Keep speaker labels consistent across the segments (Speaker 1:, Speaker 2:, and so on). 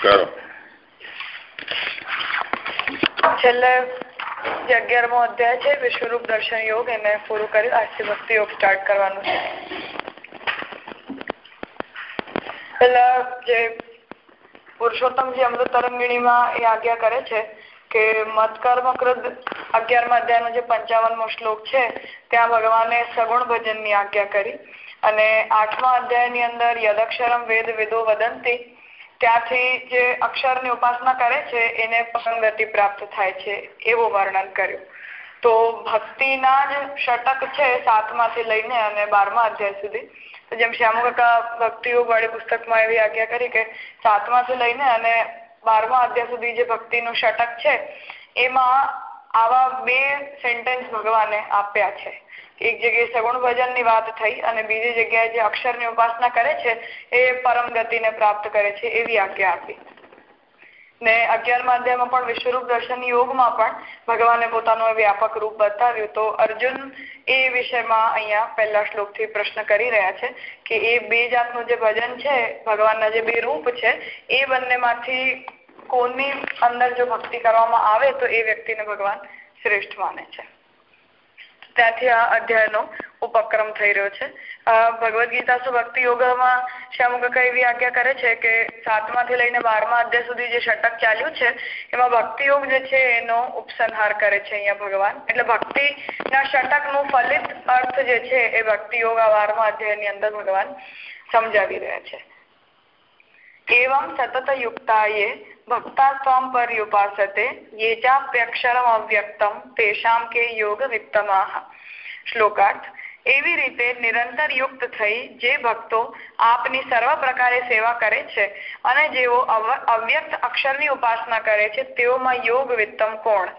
Speaker 1: કરો.
Speaker 2: છેલ્લે જે અગિયારમો અધ્યાય છે, વિશ્વરૂપ દર્શન યોગ, એને પૂરું કરી આજથી ભક્તિ યોગ સ્ટાર્ટ કરવાનું છે. પેલા જે પુરુષોત્તમજી અમૃત તરંગીણીમાં એ આજ્ઞા કરે છે કે મતકર્મ કૃત અગિયારમા અધ્યાયનો જે પંચાવનમો શ્લોક છે, ત્યાં ભગવાને સગુણ ભજનની આજ્ઞા કરી અને આઠમા અધ્યાયની અંદર યદક્ષરમ વેદ વિદો વદંતી ત્યાંથી જે અક્ષરની ઉપાસના કરે છે, એને પસંદગતિ પ્રાપ્ત થાય છે, એવું વર્ણન કર્યું. તો ભક્તિના જ ષટક છે સાતમાંથી લઈને અને બારમા અધ્યાય સુધી. જેમ શ્યામુ કાકા ભક્તિયોગ વાળી પુસ્તકમાં એવી આજ્ઞા કરી કે સાતમાંથી લઈને અને બારમા અધ્યાય સુધી જે ભક્તિનું ષટક છે, એમાં આવા બે સેન્ટેન્સ ભગવાને આપ્યા છે. એક જગ્યાએ સગુણ ભજનની વાત થઈ અને બીજી જગ્યાએ જે અક્ષરની ઉપાસના કરે છે, એ પરમ ગતિને પ્રાપ્ત કરે છે એવી આજ્ઞા આપી. ને અગિયાર અધ્યાયમાં પણ વિશ્વરૂપ દર્શન યોગમાં પણ ભગવાને પોતાનું વ્યાપક રૂપ બતાવ્યું. તો અર્જુન એ વિષયમાં અહીંયા પહેલા શ્લોકથી પ્રશ્ન કરી રહ્યા છે કે એ બે જાતનું જે ભજન છે, ભગવાનના જે બે રૂપ છે, એ બંનેમાંથી કોની અંદર જો ભક્તિ કરવામાં આવે તો એ વ્યક્તિને ભગવાન શ્રેષ્ઠ માને છે. ત્યાંથી આ અધ્યાયનો ઉપક્રમ થઈ રહ્યો છે. ભગવદ્ ગીતા સુ ભક્તિ યોગમાં શ્યામુકાકા એવી આજ્ઞા કરે છે કે સાતમાથી લઈને બારમા અધ્યાય સુધી જે ષટક ચાલ્યું છે, એમાં ભક્તિ યોગ જે છે એનો ઉપસંહાર કરે છે અહીંયા ભગવાન. એટલે ભક્તિ ના ષટકનું ફલિત અર્થ જે છે એ ભક્તિ યોગ આ બારમા અધ્યાયની અંદર ભગવાન સમજાવી રહ્યા છે. એવમ સતત યુક્તાયે યે ચાપ્યક્ષરમ અવ્યક્તમ તેષામ કે યોગ વિત્તમાહ શ્લોકાર્થ એવી રીતે નિરંતર યુક્ત થઈ જે ભક્તો આપની સર્વ પ્રકારે સેવા કરે છે અને જેઓ અવ્યક્ત અક્ષરની ઉપાસના કરે છે તેઓમાં યોગ વિત્તમ કોણ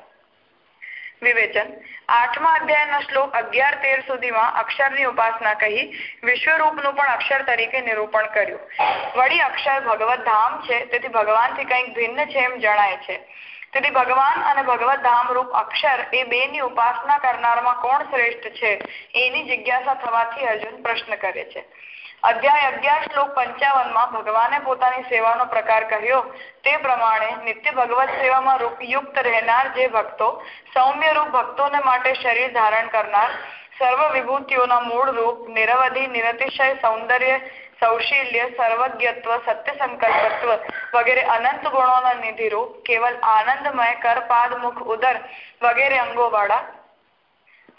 Speaker 2: વિવેચન. આઠમા અધ્યાયના શ્લોક અગિયાર તેર સુધીમાં અક્ષરની ઉપાસના કહી વિશ્વરૂપનું પણ અક્ષર તરીકે નિરૂપણ કર્યું. વળી અક્ષર ભગવત ધામ છે, તેથી ભગવાનથી કંઈક ભિન્ન છે એમ જણાય છે. તેથી ભગવાન અને ભગવત ધામ રૂપ અક્ષર એ બેની ઉપાસના કરનારમાં કોણ શ્રેષ્ઠ છે? એની જિજ્ઞાસા થવાથી અર્જુન પ્રશ્ન કરે છે. અધ્યાય અગિયાર શ્લોક પંચાવનમાં ભગવાને પોતાની સેવાનો પ્રકાર કહ્યો. તે પ્રમાણે નિત્ય ભગવત સેવામાં યુક્ત રહેનાર જે ભક્તો, સૌમ્ય રૂપ ભક્તોને માટે શરીર ધારણ કરનાર, સર્વ વિભૂતિઓના મૂળ રૂપ, નિરવધિ, નિરતિશય, સૌંદર્ય, સૌશીલ્ય, સર્વજ્ઞત્વ સત્ય સંકલ્પત્વ વગેરે અનંત ગુણોના નિધિ રૂપ કેવલ આનંદમય કરપાદ મુખ ઉદર વગેરે અંગો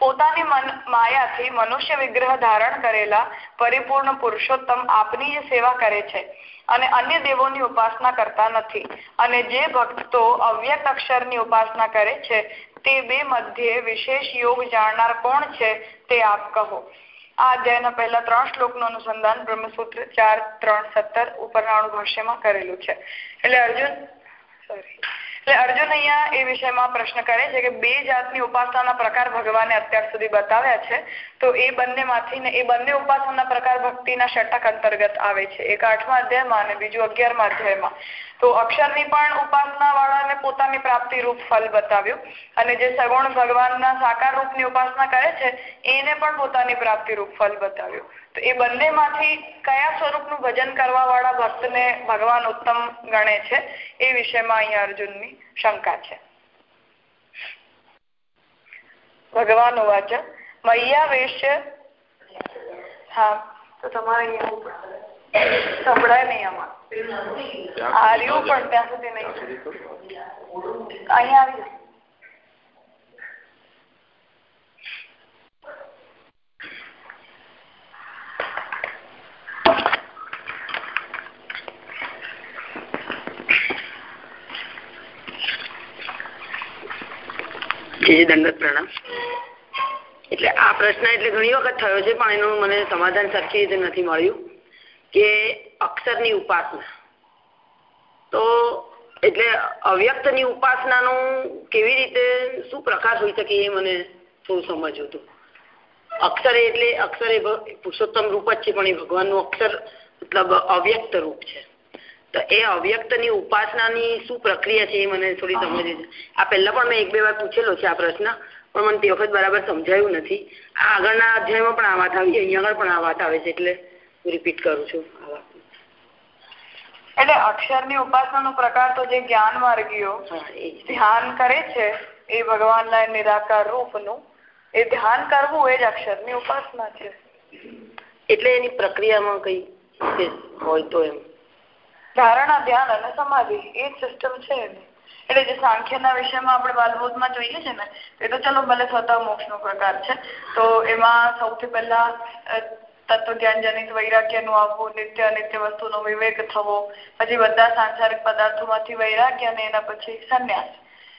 Speaker 2: વાળા મન માયાથી મનુષ્ય વિગ્રહ ધારણ કરેલા પરિપૂર્ણ પુરુષોત્તમ આપની સેવા કરે છે અને અન્ય દેવોની ઉપાસના કરતા નથી. અને જે ભક્તો અવ્યક્ત અક્ષરની ઉપાસના કરે છે, તે બે મધ્યે વિશેષ યોગ જાણનાર કોણ છે તે આપ કહો. આ અધ્યાયના પહેલા ત્રણ શ્લોકનું અનુસંધાન બ્રહ્મસૂત્ર ચાર, ત્રણ, સત્તર ઉપરના અણુભાષ્યમાં કરેલું છે. એટલે અર્જુન સોરી એટલે અર્જુન અહીંયા એ વિષયમાં પ્રશ્ન કરે છે કે બે જાતની ઉપાસનાના પ્રકાર ભગવાને અત્યાર સુધી બતાવ્યા છે. તો એ બંનેમાંથી ને એ બંને ઉપાસનાના પ્રકાર ભક્તિના ષટક અંતર્ગત આવે છે. એક આઠમા અધ્યાયમાં અને બીજું અગિયારમા અધ્યાયમાં. તો અક્ષરની પણ ઉપાસના વાળાને પોતાની પ્રાપ્તિ રૂપ ફલ બતાવ્યું. અને જે સગુણ ભગવાનના સાકાર રૂપની ઉપાસના કરે છે, એને પણ પોતાની પ્રાપ્તિ રૂપ ફલ બતાવ્યું. તો એ બંનેમાંથી કયા સ્વરૂપનું ભજન કરવા વાળા ભક્તને ભગવાન ઉત્તમ ગણે છે? એ વિષયમાં અહીંયા અર્જુનની શંકા છે. ભગવાન વાચ મૈયાવેશ્ય હા તો તમારે સંભળાય નહીં આમાં. હાર્યું પણ ત્યાં સુધી નહીં. અહીંયા આવી
Speaker 3: દંડક પ્રણામ. એટલે આ પ્રશ્ન એટલે ઘણી વખત થયો છે, પણ એનું મને સમાધાન સરખી રીતે નથી મળ્યું કે અક્ષરની ઉપાસના. તો એટલે અવ્યક્તની ઉપાસનાનું કેવી રીતે, શું પ્રકાશ હોઈ શકે એ મને થોડું સમજવું હતું અક્ષર એટલે અક્ષર એ પુરુષોત્તમ રૂપ જ છે, પણ એ ભગવાનનું અક્ષર મતલબ અવ્યક્ત રૂપ છે. તો એ અવ્યક્તની ઉપાસનાની શું પ્રક્રિયા છે એ મને થોડી સમજ આ પહેલા પણ મેં એક બે વાર પૂછેલો છે આ પ્રશ્ન પણ મને તે વખત બરાબર સમજાયું નથી. આ આગળના અધ્યાયમાં પણ આ વાત આવી અહીંયા આગળ પણ આ વાત આવે છે એટલે હું રિપીટ કરું છું આ વાત.
Speaker 2: એટલે એટલે અક્ષરની ઉપાસનાનો પ્રકાર તો જે જ્ઞાન માર્ગીઓ ધ્યાન કરે છે એ ભગવાન ના નિરાકાર રૂપનું એ ધ્યાન કરવું એ જ અક્ષરની ઉપાસના છે.
Speaker 3: એટલે એની પ્રક્રિયામાં કઈ હોય તો એમ.
Speaker 2: ધારણા, ધ્યાન અને સમાધિ એ સિસ્ટમ છે એટલે જે સાંખ્યના વિષયમાં આપણે બાલબોધમાં જોઈએ છે ને, એ તો ચલો ભલે સ્વતઃ મોક્ષનો પ્રકાર છે. તો એમાં સૌથી પહેલા તત્વજ્ઞાન જનિત વૈરાગ્યનું આવવું, નિત્ય અનિત્ય વસ્તુનો વિવેક થવો, પછી બધા સાંસારિક પદાર્થોમાંથી વૈરાગ્ય અને એના પછી સંન્યાસ.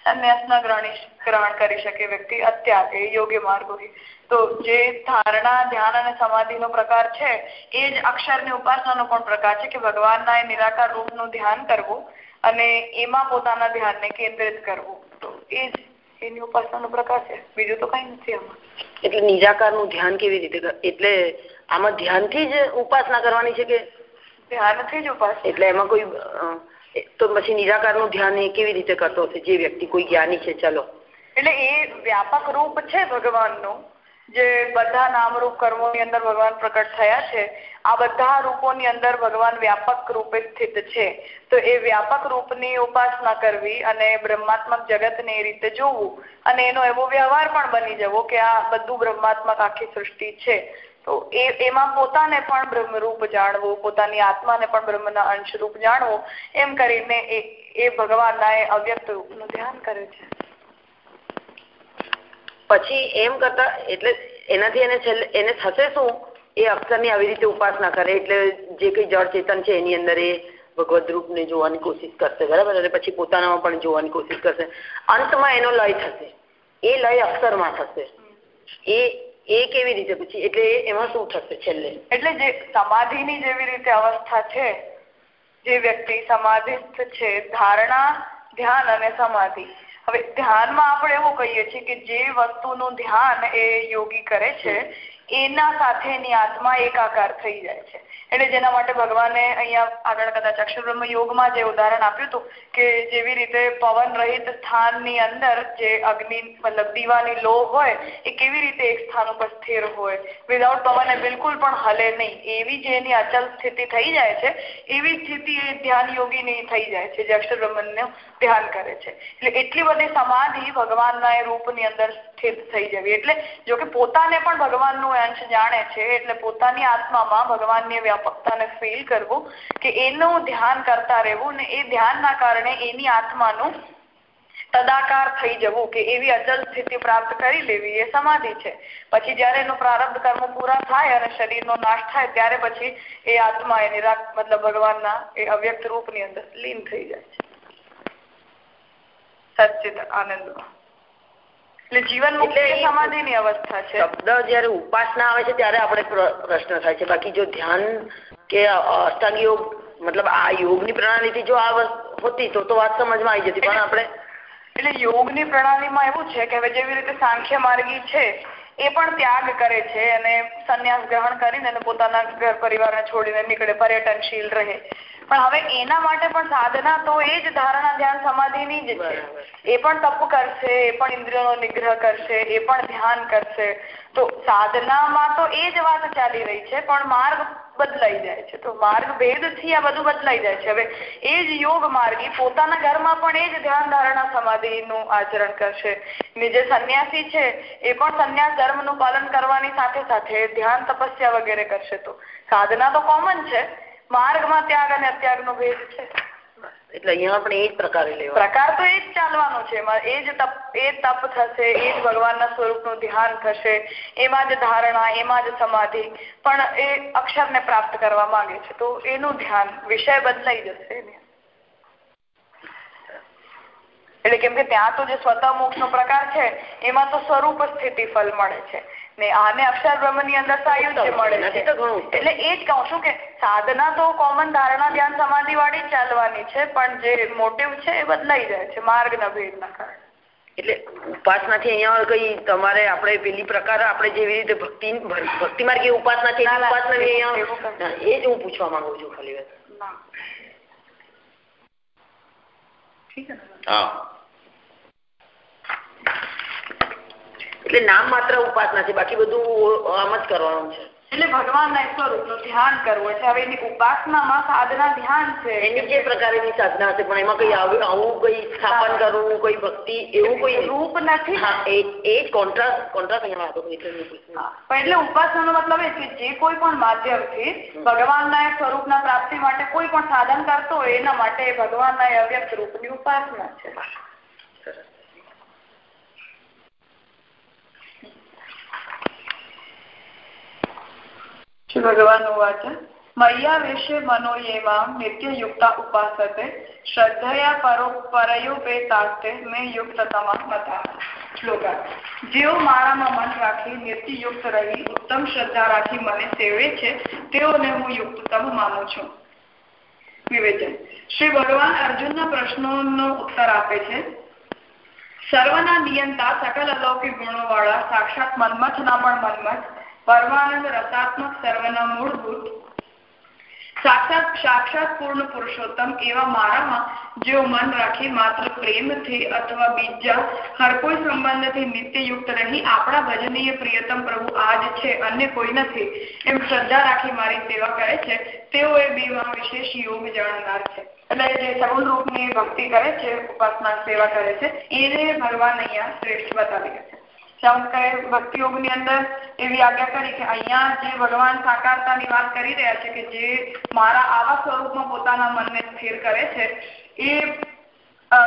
Speaker 2: સંન્યાસના ગ્રહણી ગ્રહણ કરી શકે વ્યક્તિ અત્યારે એ યોગ્ય માર્ગ હોય. તો જે ધારણા ધ્યાન અને સમાધિનો પ્રકાર છે એ જ અક્ષરની ઉપાસનાનો પણ પ્રકાર છે કે ભગવાનના એ નિરાકાર રૂપનું ધ્યાન કરવું અને એમાં પોતાના ધ્યાનને કેન્દ્રિત કરવું. તો એ જ એની ઉપાસનાનો પ્રકાર છે. બીજું તો કઈ નથી આમાં.
Speaker 3: એટલે નિરાકારનું ધ્યાન કેવી રીતે એટલે આમાં ધ્યાનથી જ ઉપાસના કરવાની છે કે
Speaker 2: ધ્યાનથી જ ઉપાસના.
Speaker 3: એટલે એમાં કોઈ તો પછી નિરાકારનું ધ્યાન એ કેવી રીતે કરતો હશે? જે વ્યક્તિ કોઈ જ્ઞાની છે, ચલો.
Speaker 2: એટલે એ વ્યાપક રૂપ છે ભગવાનનું, જે બધા નામરૂપ કર્મોની અંદર ભગવાન પ્રકટ થયા છે, આ બધા રૂપોની અંદર ભગવાન વ્યાપક રૂપે સ્થિત છે. તો એ વ્યાપક રૂપની ઉપાસના કરવી અને બ્રહ્માત્મક જગતને એ રીતે જોવું અને એનો એવો વ્યવહાર પણ બની જવો કે આ બધું બ્રહ્માત્મક આખી સૃષ્ટિ છે. તો એ, એમાં પોતાને પણ બ્રહ્મરૂપ જાણવું, પોતાની આત્માને પણ બ્રહ્મના અંશરૂપ જાણવું, એમ કરીને એ એ ભગવાનના એ અવ્યક્ત રૂપનું ધ્યાન કરે છે.
Speaker 3: પછી એમ કરતા, એટલે એનાથી એને છેલ્લે, એને થશે શું? એ અક્ષરની આવી રીતે ઉપાસના કરે, એટલે જે કઈ જળ ચેતન છે એની અંદર એ ભગવદ રૂપને જોવાની કોશિશ કરશે, બરાબર? અને પછી પોતાનામાં પણ જોવાની કોશિશ કરશે. અંતમાં એનો લય થશે. એ લય અક્ષરમાં થશે. એ એ કેવી રીતે? પછી એટલે એમાં શું થશે છેલ્લે?
Speaker 2: એટલે જે સમાધિની જેવી રીતે અવસ્થા છે જે વ્યક્તિ સમાધિસ્થ છે ધારણા ધ્યાન અને સમાધિ. હવે ધ્યાનમાં આપણે એવું કહીએ છીએ કે જે વસ્તુનું ધ્યાન એ યોગી કરે છે એના સાથેની આત્મા એકાકાર થઈ જાય છે. એટલે જેના માટે ભગવાને અહીંયા આગળ કદાચ અક્ષરબ્રહ્મ યોગમાં જે ઉદાહરણ આપ્યું હતું કે જેવી રીતે પવન રહિત સ્થાનની અંદર જે અગ્નિ, મતલબ દીવાની લો હોય, એ કેવી રીતે એક સ્થાન ઉપર સ્થિર હોય? વિધાઉટ પવન એ બિલકુલ પણ હલે નહીં. એવી જે એની અચલ સ્થિતિ થઈ જાય છે, એવી સ્થિતિ એ ધ્યાન યોગીની થઈ જાય છે, જે અક્ષરબ્રહ્મનું ધ્યાન કરે છે. એટલે એટલી બધી સમાધિ ભગવાનના એ રૂપની અંદર સ્થિત થઈ જવી. એટલે જો કે પોતાને પણ ભગવાનનું અંશ જાણે છે, એટલે પોતાની આત્મામાં ભગવાનની વ્યાપકતાને ફીલ કરવું કે એનું ધ્યાન કરતા રહેવું ને એ ધ્યાનના કારણે એની આત્માનું તદાકાર થઈ જવું કે એવી અચલ સ્થિતિ પ્રાપ્ત કરી લેવી એ સમાધિ છે. પછી જયારે એનું પ્રારબ્ધ કર્મ પૂરા થાય અને શરીરનો નાશ થાય, ત્યારે પછી એ આત્મા એ નિરાક મતલબ ભગવાનના એ અવ્યક્ત રૂપની અંદર લીન થઈ જાય છે. સચિત આનંદમાં. એટલે જીવન મુક્તિ સમાધિની અવસ્થા છે.
Speaker 3: શબ્દ જયારે ઉપાસના આવે છે ત્યારે આપણે પ્રશ્ન થાય છે. બાકી જો ધ્યાન કે અષ્ટાંગ યોગ મતલબ આ યોગની પ્રણાલીથી જો આ હોતી તો વાત વાત સમજમાં આવી જતી. પણ આપણે
Speaker 2: એટલે યોગની પ્રણાલીમાં એવું છે કે હવે જેવી રીતે સાંખ્ય માર્ગી છે એ પણ ત્યાગ કરે છે અને સંન્યાસ ગ્રહણ કરીને પોતાના ઘર પરિવારને છોડીને નીકળે પર્યટનશીલ રહે. પણ હવે એના માટે પણ સાધના તો એ જ ધારણા ધ્યાન સમાધિની જ છે. એ પણ તપ કરશે એ પણ ઇન્દ્રિયોનો નિગ્રહ કરશે એ પણ ધ્યાન કરશે. તો સાધનામાં તો એ જ વાત ચાલી રહી છે પણ માર્ગ બદલાઈ જાય છે. તો માર્ગ ભેદથી આ બધું બદલાઈ જાય છે. હવે એ જ યોગ માર્ગી પોતાના ઘરમાં પણ એ જ ધ્યાન ધારણા સમાધિનું આચરણ કરશે. ને જે સંન્યાસી છે એ પણ સંન્યાસ ધર્મનું પાલન કરવાની સાથે સાથે ધ્યાન તપસ્યા વગેરે કરશે તો. સાધના તો કોમન છે માર્ગમાં ત્યાગ અને અત્યાગનો ભેદ છે.
Speaker 3: એટલે અહીંયા પણ એ જ પ્રકારે લેવા.
Speaker 2: પ્રકાર તો એ જ ચાલવાનો છે. એ જ તપ એ તપ થશે એ જ ભગવાનના સ્વરૂપનું ધ્યાન થશે એમાં જ ધારણા એમાં જ સમાધિ પણ એ અક્ષરને પ્રાપ્ત કરવા માંગે છે. તો એનું ધ્યાન વિષય બદલાઈ જશે એટલે કેમ કે ત્યાં તો જે સ્વતઃ મોક્ષ નો પ્રકાર છે એમાં તો સ્વરૂપ સ્થિતિ ફલ મળે છે. ને આને અક્ષર બ્રહ્મની અંદર સાયુજ્ય મળે છે. એટલે એ જ કહું છું કે સાધના તો કોમન ધારણા ધ્યાન સમાધિ વાળી ચાલવાની છે પણ જે મોટિવ છે એ બદલાઈ જાય છે માર્ગ ના ભેદ કારણે.
Speaker 3: એટલે ઉપાસના થી અહીંયા કઈ તમારે આપણે પેલી પ્રકાર આપણે જેવી રીતે ભક્તિ ભક્તિ માર્ગ એ ઉપાસના છે ઉપાસના અહીંયા એ જ હું પૂછવા માંગુ છું ખાલી. હા. એટલે નામ માત્ર ઉપાસના છે બાકી બધું આમ જ કરવાનું છે.
Speaker 2: એટલે ભગવાનના સ્વરૂપનું ધ્યાન કરવું છે. હવે એની ઉપાસનામાં સાધના ધ્યાન છે.
Speaker 3: એની જે પ્રકારની સાધના છે પણ એમાં કઈ આવું કઈ સ્થાપન કરવું કોઈ ભક્તિ એવું કોઈ
Speaker 2: રૂપ નથી.
Speaker 3: એ કોન્ટ્રાસ્ટ કોન્ટ્રાસ્ટ અહીંયા વાતો
Speaker 2: એટલે ઉપાસનાનો મતલબ એ કે જે કોઈ પણ માધ્યમથી ભગવાનના સ્વરૂપના પ્રાપ્તિ માટે કોઈ પણ સાધન કરતો હોય એના માટે ભગવાનના અવ્યક્ત રૂપની ઉપાસના છે. શ્રી ભગવાન ઉવાચ મય્યાવેશે મનો યેમાં નિત્યયુક્તા ઉપાસતે શ્રદ્ધયા પરો પરયોપેતાસ્તે મેં યુક્તતમા મતા શ્લોકા જેઓ મારામાં મન રાખી નિત્યયુક્ત રહી ઉત્તમ શ્રદ્ધા રાખી મને સેવે છે તેઓને હું યુક્તતમ માનું છું વિવેચન શ્રી ભગવાન અર્જુનના પ્રશ્નોનો ઉત્તર આપે છે, સર્વના નિયંતા સકલ અલૌકિક ગુણો વાળા સાક્ષાત મન્મથના પણ મન્મથ પરમાનંદ રસાત્મક સર્વના મૂળભૂત સાક્ષાત સાક્ષાત પૂર્ણ પુરુષોત્તમ એવા મારામાં જેઓ મન રાખી માત્ર પ્રેમથી અથવા બીજા હર કોઈ સંબંધથી નિત્યયુક્ત રહી આપણા ભજનીય પ્રિયતમ પ્રભુ આજ છે, અન્ય કોઈ નથી. એમ શ્રદ્ધા રાખી મારી સેવા કરે છે. તેઓ એ બેમાં વિશેષ યોગ જાણનાર છે. એટલે જે સગુણ રૂપની ભક્તિ કરે છે ઉપાસના સેવા કરે છે, એને ભગવાન અહીંયા શ્રેષ્ઠ બતાવી છે. શંકરે ભક્તિયોગની અંદર એવી આજ્ઞા કરી કે અહીંયા જે ભગવાન સાકારતાની વાત કરી રહ્યા છે કે જે મારા આવા સ્વરૂપમાં પોતાના મનને સ્થિર કરે છે, એ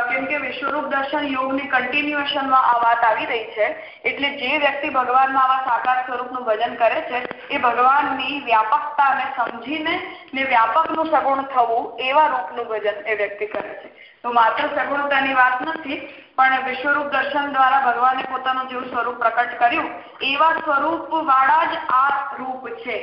Speaker 2: કેમ કે વિશ્વરૂપ દર્શન યોગની કન્ટિન્યુએશનમાં આ વાત આવી રહી છે, એટલે જે વ્યક્તિ ભગવાનમાં આવા સાકાર સ્વરૂપનું ભજન કરે છે, એ ભગવાનની વ્યાપકતાને સમજીને ને વ્યાપકનું સગુણ થવું એવા રૂપનું ભજન એ વ્યક્તિ કરે છે. તો માત્ર સગુણતાની વાત નથી, પણ વિશ્વરૂપ દર્શન દ્વારા ભગવાને પોતાનું જેવું સ્વરૂપ પ્રકટ કર્યું. એવા સ્વરૂપ વાળા જ આ રૂપ છે.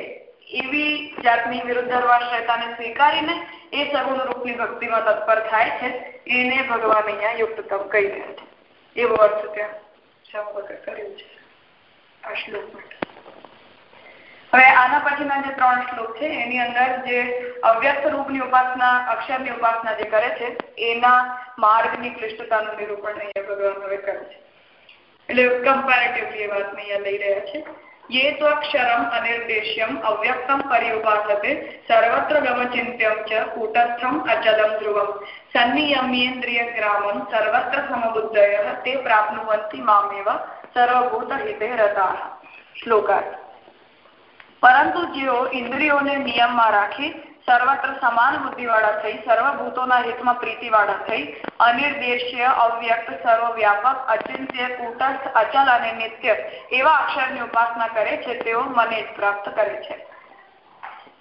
Speaker 2: એવી જાતની વિરુદ્ધર્વાશ્રયતાને સ્વીકારીને એ સગુણ રૂપની ભક્તિમાં તત્પર થાય છે. એને ભગવાન અહીંયા યુક્તતમ કહી રહ્યા છે. એવો અર્થ ત્યાં કર્યું છે આ શ્લોક માટે હવે આના પછીના જે ત્રણ શ્લોક છે, એની અંદર જે અવ્યક્ત રૂપની ઉપાસના, અક્ષરની ઉપાસના જે કરે છે, એના માર્ગની ક્લિષ્ટતાનું નિરૂપણ અહીંયા ભગવાન હવે કરે છે. એટલે કમ્પેરેટિવલી એ વાતને અહીંયા લઈ રહ્યા છે. યે તો અક્ષરમ અનિર્દેશ્યમ અવ્યક્તમ પર્યુપાસતે સર્વત્ર ગમચિંત્યમ ચ કૂટસ્થમ અચલમ ધ્રુવમ સન્નિયમ્યેન્દ્રિય ગ્રામમ સર્વત્ર સમબુદ્ધય તે પ્રાપ્નુવંતિ મામેવ સર્વભૂત હિતે રતા. શ્લોકાર્થ. પરંતુ જેઓ ઇન્દ્રિયોને નિયમમાં રાખી સર્વત્ર સમાન બુદ્ધિવાળા થઈ, સર્વભૂતોના હિતમાં પ્રીતિવાળા થઈ, અનિર્દેશ્ય, અવ્યક્ત, સર્વવ્યાપક, અચિંત્ય, કુટસ્થ, અચલ અને નિત્ય એવા અક્ષરની ઉપાસના કરે છે, તેઓ મને જ પ્રાપ્ત કરે છે.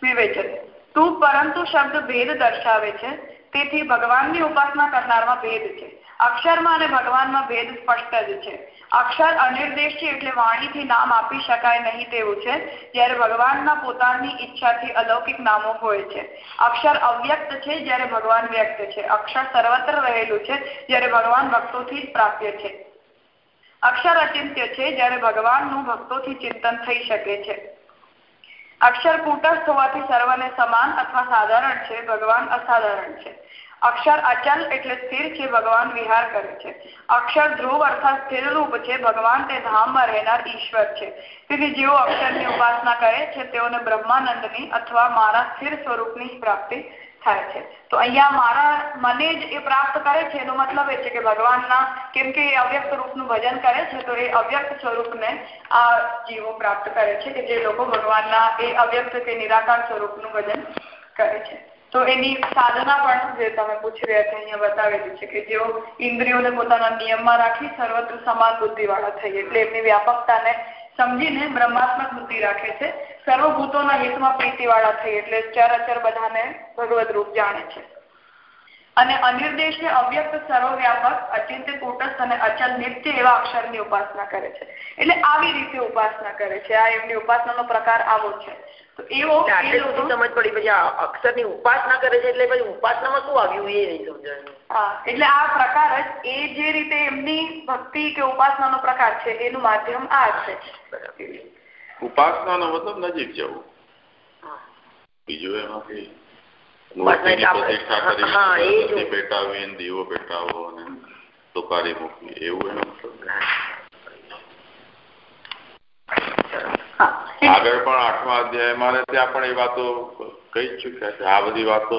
Speaker 2: વિવેચન. તું પરંતુ શબ્દ ભેદ દર્શાવે છે, તેથી ભગવાનની ઉપાસના કરનારમાં ભેદ છે. અક્ષરમાં અને ભગવાનમાં ભેદ સ્પષ્ટ જ છે. અક્ષર અનિર્દેશ છે એટલે વાણીથી નામ આપી શકાય નહીં તેવું છે, જ્યારે ભગવાનના પોતાની ઈચ્છાથી અલૌકિક નામો હોય છે. અક્ષર અવ્યક્ત છે જ્યારે ભગવાન વ્યક્ત છે. અક્ષર સર્વત્ર રહેલું છે જ્યારે ભગવાન ભક્તોથી જ પ્રાપ્ય છે. અક્ષર અચિંત્ય છે જ્યારે ભગવાનનું ભક્તોથી ચિંતન થઈ શકે છે. અક્ષર કૂટસ્થ હોવાથી સર્વને સમાન અથવા સાધારણ છે. ભગવાન અસાધારણ છે. અક્ષર અચલ એટલે સ્થિર છે, ભગવાન વિહાર કરે છે. અક્ષર ધ્રુવ અર્થાત સ્થિર રૂપ છે, ભગવાન તે ધામમાં રહેનાર ઈશ્વર છે. તેથી જેઓ અક્ષરની ઉપાસના કરે છે, તેઓને બ્રહ્માનંદની અથવા મારા સ્થિર સ્વરૂપની પ્રાપ્તિ થાય છે. તો અહીંયા મારા મને જ એ પ્રાપ્ત કરે છે, એનો મતલબ એ છે કે ભગવાનના કેમ કે એ અવ્યક્ત રૂપનું ભજન કરે છે, તો એ અવ્યક્ત સ્વરૂપને આ જીવો પ્રાપ્ત કરે છે કે જે લોકો ભગવાનના એ અવ્યક્ત કે નિરાકાર સ્વરૂપનું ભજન કરે છે. તો એની સાધના પણ જે તમે પૂછી રહ્યા છો, અહીંયા બતાવેલી છે કે જેઓ ઇન્દ્રિયોને પોતાના નિયમમાં રાખી સર્વત્ર સમાન બુદ્ધિવાળા થઈ એટલે એમની વ્યાપકતાને સમજીને બ્રહ્માત્મક બુદ્ધિ રાખે છે. સર્વભૂતોના હિતમાં પ્રીતિવાળા થઈ એટલે ચર બધાને ભગવત રૂપ જાણે છે. અને અનિર્દેશ અવ્યક્ત સર્વવ્યાપક, અચિંત્ય કુટસ્થ અને અચલ નિત્ય એવા અક્ષરની ઉપાસના કરે છે. એટલે આવી રીતે ઉપાસના કરે છે. આ એમની ઉપાસનાનો પ્રકાર આવો છે. એવો
Speaker 3: સમજ પડી. પછી અક્ષરની ઉપાસના કરે છે એટલે પછી ઉપાસનામાં શું આવ્યું એ નહીં સમજાયું.
Speaker 2: એટલે આ પ્રકાર જ એ જે રીતે એમની ભક્તિ કે ઉપાસનાનો પ્રકાર છે એનું માધ્યમ આ છે.
Speaker 1: ઉપાસનાનો મતલબ નજીક જવું. બીજું એમાંથી પ્રતિષ્ઠા કરી દીવો અને મૂકવી. એવું એનો મતલબ આગળ પણ આઠમા અધ્યાયમાં ત્યાં પણ એ વાતો કહી ચુક્યા છે. આ બધી વાતો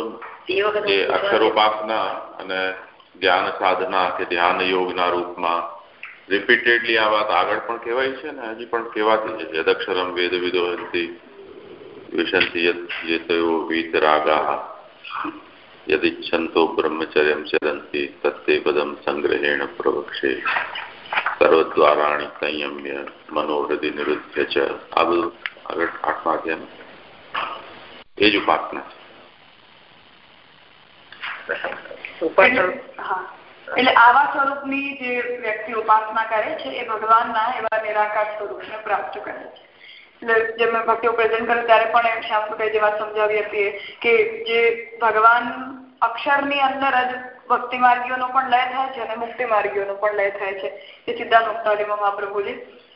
Speaker 1: જે અક્ષર ઉપાસના અને ધ્યાન સાધના કે ધ્યાન યોગના રૂપમાં રિપીટેડલી આ વાત આગળ પણ કહેવાય છે ને હજી પણ કહેવાતી છે. યદક્ષરમ વેદ વિદોહંતી વિશંતિ યતયો વીતરાગા યદિચ્છંતો બ્રહ્મચર્યમ ચરંતી તત્તે પદમ સંગ્રહેણ પ્રવક્ષે. સર્વદ્વારાણી સંયમ્ય મનોહૃદય નિરુદ્ધ છે આ બધું આગળ આઠમા અધ્યાય એ જ ઉપાસના
Speaker 2: એટલે આવા સ્વરૂપની જે વ્યક્તિ ઉપાસના કરે છે એ ભગવાનના એવા નિરાકાર સ્વરૂપને પ્રાપ્ત કરે છે. એટલે જે મેં ભક્તિઓ પ્રેઝન્ટ કર્યું ત્યારે પણ એમ શ્યામભાઈ જે વાત સમજાવી હતી કે જે ભગવાન અક્ષરની અંદર જ ભક્તિ માર્ગીઓનો પણ લય થાય છે અને મુક્તિ માર્ગીઓનો પણ લય થાય છે. એ સિદ્ધાંત મહાપ્રભુજી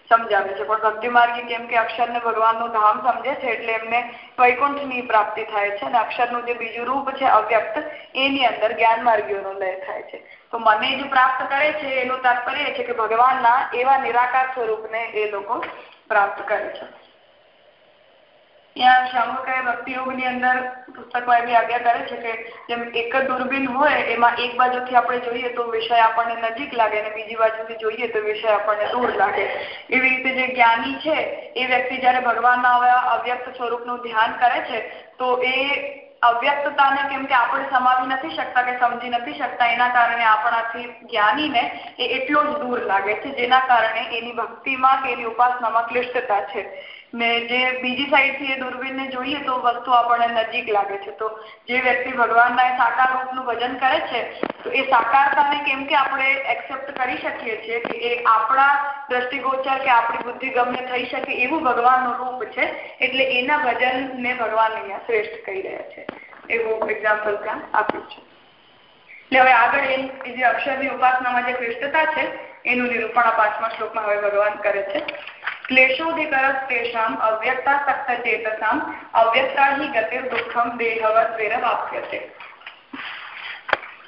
Speaker 2: સમજાવે છે. પણ ભક્તિ માર્ગી કેમ કે અક્ષરને ભગવાનનું ધામ સમજે છે એટલે એમને વૈકુંઠની પ્રાપ્તિ થાય છે અને અક્ષરનું જે બીજું રૂપ છે અવ્યક્ત, એની અંદર જ્ઞાન માર્ગીઓનો લય થાય છે. તો મને જે પ્રાપ્ત કરે છે એનું તાત્પર્ય છે કે ભગવાનના એવા નિરાકાર સ્વરૂપને એ લોકો પ્રાપ્ત કરે છે. ત્યાં શામુકાય ભક્તિ યોગની અંદર પુસ્તકમાં એવી આજ્ઞા કરે છે કે જેમ એક જ દૂરબીન હોય, એમાં એક બાજુથી આપણે જોઈએ તો વિષય આપણને નજીક લાગે અને બીજી બાજુથી જોઈએ તો વિષય આપણને દૂર લાગે. એવી રીતે જે જ્ઞાની છે, એ વ્યક્તિ જ્યારે ભગવાનના અવ્યક્ત સ્વરૂપનું ધ્યાન કરે છે, તો એ અવ્યક્તતાને કેમ કે આપણે સમાવી નથી શકતા કે સમજી નથી શકતા, એના કારણે આપણાથી જ્ઞાનીને એ એટલો જ દૂર લાગે છે, જેના કારણે એની ભક્તિમાં કે એની ઉપાસનામાં ક્લિષ્ટતા છે. ને જે બીજી સાઈડથી એ દૂરબીનને જોઈએ તો વસ્તુ આપણને નજીક લાગે છે. તો જે વ્યક્તિ ભગવાનના સાકાર રૂપનું ભજન કરે છે, તો એ સાકારતાને કેમ કે આપણે એક્સેપ્ટ કરી શકીએ છીએ કે એ આપણા દ્રષ્ટિગોચર કે આપણી બુદ્ધિ ગમ્ય થઈ શકે એવું ભગવાનનું રૂપ છે, એટલે એના ભજનને ભગવાન અહીંયા શ્રેષ્ઠ કહી રહ્યા છે. એવું એક્ઝામ્પલ ત્યાં આપ્યું છે. એટલે હવે આગળ એ જે અક્ષરની ઉપાસનામાં જે શ્રેષ્ઠતા છે, એનું નિરૂપણ પાંચમા શ્લોકમાં હવે ભગવાન કરે છે. ક્લેશોધિકરસ્તેષામ અવ્યક્તાસક્ત ચેતસામ अव्यक्ता હિ ગતિર્દુઃખમ દેહવદ્વેરવાપ્યતે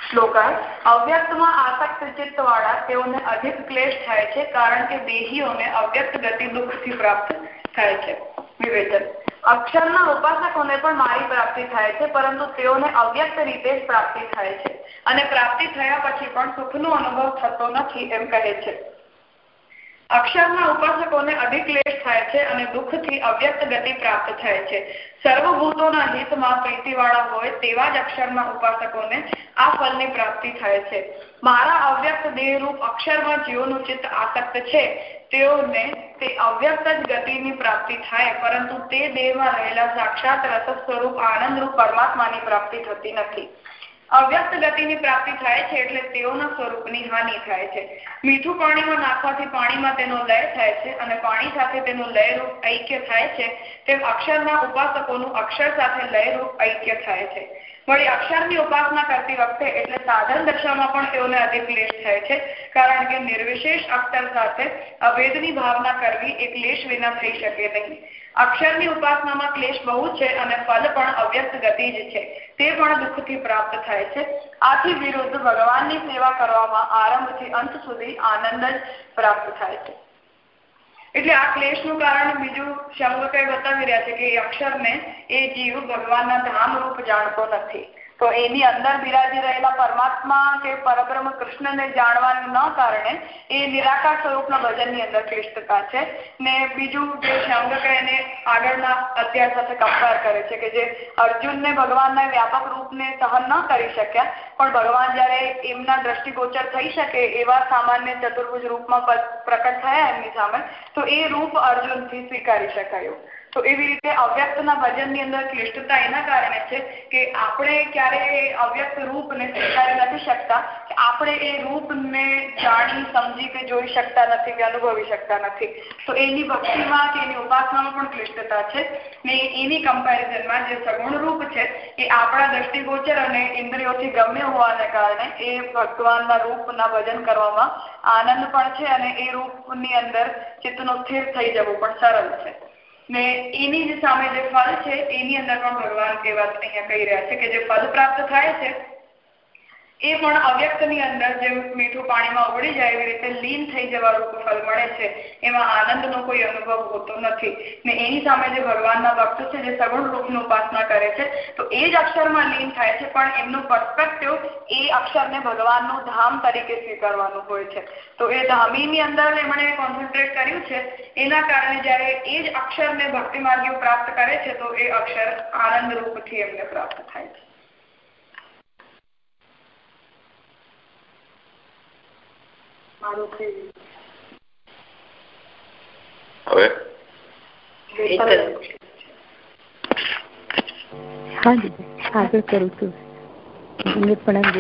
Speaker 2: શ્લોકાર્થ અવ્યક્તમાં આસક્ત ચિત્તવાળા તેઓને અધિક ક્લેશ થાય છે કારણ કે દેહીઓને અવ્યક્ત ગતિ દુઃખથી પ્રાપ્ત થાય છે વિવેચન અક્ષરના ઉપાસકોને પણ મારી પ્રાપ્તિ થાય છે પરંતુ તેઓને અવ્યક્ત રીતે જ પ્રાપ્તિ થાય છે અને પ્રાપ્તિ થયા પછી પણ સુખનો અનુભવ થતો નથી એમ કહે છે અક્ષરના ઉપાસકોને અધિક ક્લેશ થાય છે અને દુઃખથી અવ્યક્ત ગતિ પ્રાપ્ત થાય છે. સર્વભૂતોના હિતમાં પ્રીતિવાળા હોય તેવા જ અક્ષરના ઉપાસકોને આ ફલની પ્રાપ્તિ થાય છે. મારા અવ્યક્ત દેહરૂપ અક્ષરમાં જીવોનું ચિત્ત આસક્ત છે. તેઓને તે અવ્યક્ત જ ગતિની પ્રાપ્તિ થાય, પરંતુ તે દેહમાં રહેલા સાક્ષાત રસ સ્વરૂપ આનંદરૂપ પરમાત્માની પ્રાપ્તિ થતી નથી. અવ્યક્ત ગતિની પ્રાપ્તિ થાય છે એટલે તેઓના સ્વરૂપની હાનિ થાય છે. મીઠું પાણીમાં નાખવાથી પાણીમાં તેનો લય થાય છે અને પાણી સાથે તેનું લયરૂપ ઐક્ય થાય છે. તેમ અક્ષરના ઉપાસકોનું અક્ષર સાથે લયરૂપ ઐક્ય થાય છે. વળી અક્ષરની ઉપાસના કરતી વખતે એટલે સાધન દશામાં પણ તેઓને અધિક ક્લેશ થાય છે. કારણ કે નિર્વિશેષ અક્ષર સાથે અભેદની ભાવના કરવી એ ક્લેશ વિના થઈ શકે નહીં. અક્ષરની ઉપાસનામાં ક્લેશ બહુ છે અને ફલ પણ અવ્યક્ત ગતિ જ છે. તે પણ દુઃખથી પ્રાપ્ત થાય છે. આથી વિરુદ્ધ ભગવાનની સેવા કરવામાં આરંભથી અંત સુધી આનંદ જ પ્રાપ્ત થાય છે. એટલે આ ક્લેશનું કારણ બીજું શંકર બતાવી રહ્યા છે કે અક્ષરને એ જીવ ભગવાનના ધામ રૂપ જાણતો નથી. તો એની અંદર બિરાજી રહેલા પરમાત્મા કે પરબ્રહ્મ કૃષ્ણને જાણવાને ન કારણે એ નિરાકાર સ્વરૂપના ભજનની અંદર ક્લિષ્ટતા છે. ને બીજું જે શ્યાંગક એને આગળના અધ્યાય સાથે કમ્પેર કરે છે કે જે અર્જુનને ભગવાનના વ્યાપક રૂપને સહન ન કરી શક્યા, પણ ભગવાન જ્યારે એમના દ્રષ્ટિગોચર થઈ શકે એવા સામાન્ય ચતુર્ભુજ રૂપમાં પ્રકટ થયા એમની સામે, તો એ રૂપ અર્જુનથી સ્વીકારી શકાયું. તો એવી રીતે અવ્યક્તના ભજનની અંદર ક્લિષ્ટતા એના કારણે છે કે આપણે ક્યારે અવ્યક્ત રૂપને સ્વીકારી નથી શકતા, કે આપણે એ રૂપને જાણી, સમજી કે જોઈ શકતા નથી કે અનુભવી શકતા નથી. તો એની ભક્તિમાં કે એની ઉપાસનામાં પણ ક્લિષ્ટતા છે. ને એની કમ્પેરિઝનમાં જે સગુણ રૂપ છે, એ આપણા દ્રષ્ટિગોચર અને ઇન્દ્રિયોથી ગમ્ય હોવાને કારણે એ ભગવાનના રૂપના ભજન કરવામાં આનંદ પણ છે અને એ રૂપની અંદર ચિત્તનો સ્થિર થઈ જવું પણ સરળ છે. ને એની જે સામે જે ફળ છે, એની અંદર પણ ભગવાન એ વાત અહીંયા કહી રહ્યા છે કે જે ફલ પ્રાપ્ત થાય છે એ પણ અવ્યક્તની અંદર જેમ મીઠું પાણીમાં ઉગડી જાય એવી રીતે લીન થઈ જવાનું ફળ મળે છે, એમાં આનંદનો કોઈ અનુભવ હોતો નથી. ને એની સામે જે ભગવાનના ભક્ત છે, જે સગુણ રૂપની ઉપાસના કરે છે, તો એ જ અક્ષરમાં લીન થાય છે, પણ એમનું પર્સપેક્ટિવ એ અક્ષરને ભગવાનનું ધામ તરીકે સ્વીકારવાનું હોય છે. તો એ ધામીની અંદર એમણે કોન્સન્ટ્રેટ કર્યું છે. એના કારણે જ્યારે એ જ અક્ષરને ભક્તિ માર્ગીઓ પ્રાપ્ત કરે છે, તો એ અક્ષર આનંદ રૂપથી એમને પ્રાપ્ત થાય છે.
Speaker 1: હવે?
Speaker 4: હા આગળ કરું છું. પ્રણામ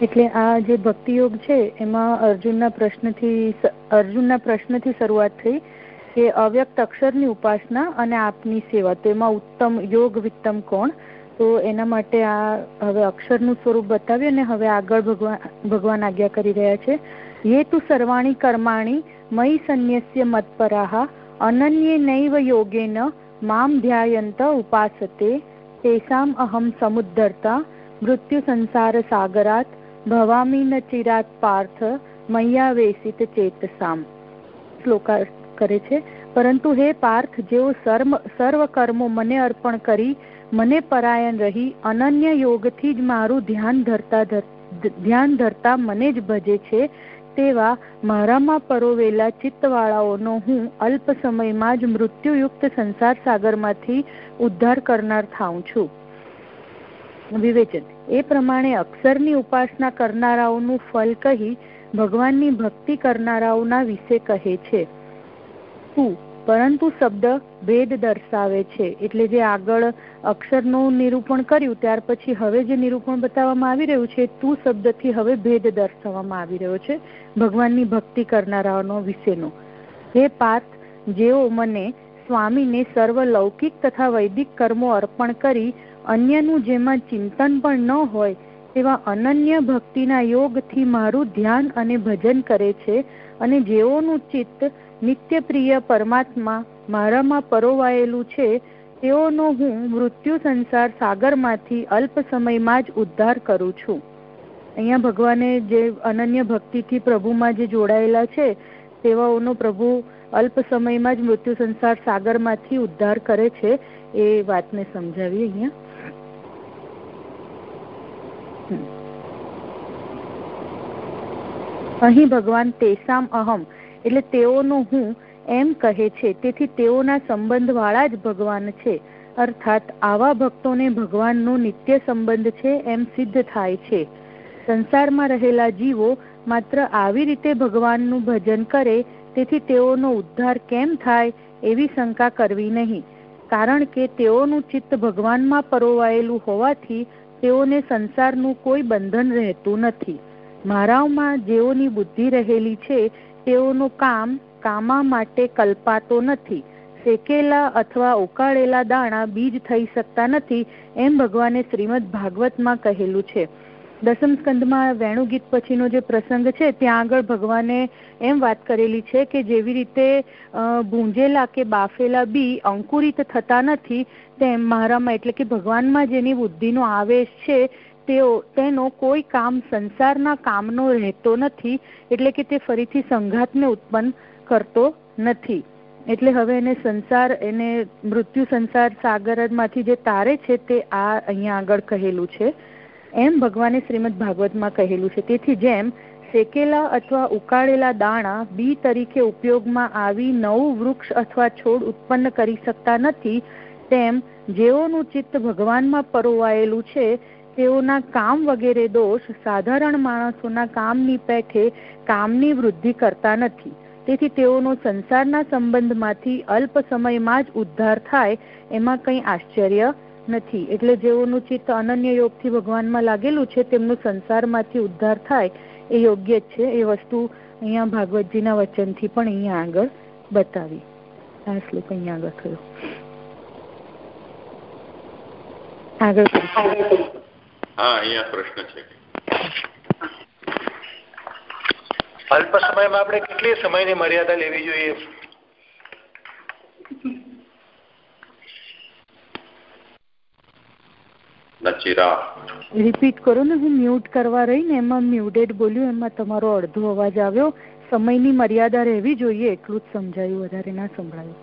Speaker 4: એટલે આ જે ભક્તિ યોગ છે એમાં અર્જુનના પ્રશ્નથી અર્જુનના પ્રશ્નથી શરૂઆત થઈ કે અવ્યક્ત અક્ષરની ઉપાસના અને આપની સેવા. તો એમાં ઉત્તમ યોગ વિત્તમ કોણ? તો એના માટે આ હવે અક્ષરનું સ્વરૂપ બતાવ્યું ને હવે આગળ ભગવાન ભગવાન આજ્ઞા કરી રહ્યા છે. યે તુ સર્વાણી કર્માણી મયી સંન્યસ્ય મત્પરાહ, અનન્ય નૈવ યોગેન મામ ધ્યાયંત ઉપાસતે, તેસામ અહમ સમુદ્ધરતા, મૃત્યુ સંસાર સાગરાત, ભવામી ન ચિરાત પાર્થ, મૈયા વેસિત ચેતસામ. શ્લોકા કરે છે, પરંતુ હે પાર્થ, જેઓ સર્વ સર્વ કર્મો મને અર્પણ કરી મને પરાયણ રહી, અનન્ય યોગથી જ મારું ધ્યાન ધરતા ધ્યાન ધરતા મને જ ભજે છે, તેવા મારામાં પરોવેલા ચિત્તવાળાઓનો હું અલ્પ સમયમાં જ મૃત્યુયુક્ત સંસાર સાગરમાંથી ઉદ્ધાર કરનાર થાઉં છું. વિવેચન. એ પ્રમાણે અક્ષરની ઉપાસના કરનારાઓનું ફલ કહી ભગવાનની ભક્તિ કરનારાઓના વિશે કહે છે. તું પરંતુ શબ્દ ભેદ દર્શાવે છે. એટલે જે આગળ અક્ષરનું નિરૂપણ કર્યું, ત્યાર પછી હવે જે નિરૂપણ બતાવવામાં આવી રહ્યું છે, તું શબ્દથી હવે ભેદ દર્શાવવામાં આવી રહ્યો છે, ભગવાનની ભક્તિ કરનારાઓનો વિશેનો. હે પાર્થ, જેઓ મને સ્વામીને સર્વ લૌકિક તથા વૈદિક કર્મો અર્પણ કરી અન્યનું જેમાં ચિંતન પણ ન હોય, તેવા અનન્ય ભક્તિના યોગથી મારું ધ્યાન અને ભજન કરે છે અને જેઓનું ચિત્ત નિત્ય પ્રિય પરમાત્મા મારામાં પરોવાયેલું છે, તેઓનો હું મૃત્યુ સંસાર સાગરમાંથી અલ્પ સમયમાં જ ઉદ્ધાર કરું છું. અહીંયા ભગવાને જે અનન્ય ભક્તિથી પ્રભુમાં જે જોડાયેલા છે તેવાઓનો પ્રભુ અલ્પ સમયમાં જ મૃત્યુ સંસાર સાગરમાંથી ઉદ્ધાર કરે છે, એ વાતને સમજાવી અહીંયા. અહીં ભગવાન તેસામ અહમ એટલે તેઓનો હું એમ કહે છે, તેથી તેઓના સંબંધવાળા જ ભગવાન છે. અર્થાત આવા ભક્તોને ભગવાનનો નિત્ય સંબંધ છે એમ સિદ્ધ થાય છે. સંસારમાં રહેલા જીવો માત્ર આવી રીતે ભગવાનનું ભજન કરે, તેથી તેઓનો ઉદ્ધાર કેમ થાય એવી શંકા કરવી નહીં. કારણ કે તેઓનું ચિત્ત ભગવાનમાં પરોવાયેલું હોવાથી તેઓને સંસારનું કોઈ બંધન રહેતું નથી. મારાઓમાં જેઓની બુદ્ધિ રહેલી છે તેઓનું કામ કામા માટે કલ્પાતો નથી. શેકેલા અથવા ઉકાળેલા દાણા બીજ થઈ શકતા નથી એમ ભગવાને શ્રીમદ ભાગવતમાં કહેલું છે. દસમ સ્કંદમાં વેણુગીત પછીનો જે પ્રસંગ છે, ત્યાં આગળ ભગવાને એમ વાત કરેલી છે કે જેવી રીતે ભૂંજેલા કે બાફેલા બી અંકુરિત થતા નથી, તેમ મારામાં એટલે કે ભગવાનમાં જેની બુદ્ધિનો આવેશ છે તેનો કોઈ કામ સંસારના કામનો રહેતો નથી, એટલે કે તે ફરીથી સંઘાતને ઉત્પન્ન કરતો નથી. એટલે હવે એને સંસાર, એને મૃત્યુ સંસાર સાગરમાંથી જે તારે છે તે આ અહીંયા આગળ કહેલું છે. એમ ભગવાને શ્રીમદ ભાગવતમાં કહેલું છે. તેથી જેમ શેકેલા અથવા ઉકાળેલા દાણા બી તરીકે ઉપયોગમાં આવી નવું વૃક્ષ અથવા છોડ ઉત્પન્ન કરી શકતા નથી, તેમ જેઓનું ચિત્ત ભગવાનમાં પરોવાયેલું છે તેઓના કામ વગેરે દોષ સાધારણ માણસોના કામની પેઠે કામની વૃદ્ધિ કરતા નથી. તેથી તેઓનો સંસારના સંબંધમાંથી અલ્પ સમયમાં જ ઉદ્ધાર થાય એમાં કંઈ આશ્ચર્ય નથી. એટલે જેઓનું ચિત્ત અનન્ય યોગથી ભગવાનમાં લાગેલું છે, તેમનું સંસારમાંથી ઉદ્ધાર થાય એ યોગ્ય જ છે. એ વસ્તુ અહીંયા ભાગવતજીના વચનથી પણ અહીંયા આગળ બતાવી. આ શ્લોક અહીંયા આગળ થયો. આગળ
Speaker 1: હા અહીંયા પ્રશ્ન છે.
Speaker 5: અલ્પ સમયમાં આપણે કેટલી સમયની મર્યાદા લેવી જોઈએ?
Speaker 4: રિપીટ કરો ને હું મ્યુટ કરવા રહી ને એમાં મ્યુટેડ બોલ્યું એમાં તમારો અડધો અવાજ આવ્યો. સમયની મર્યાદા રહેવી જોઈએ એટલું જ સમજાયું વધારે ના સંભળાયું.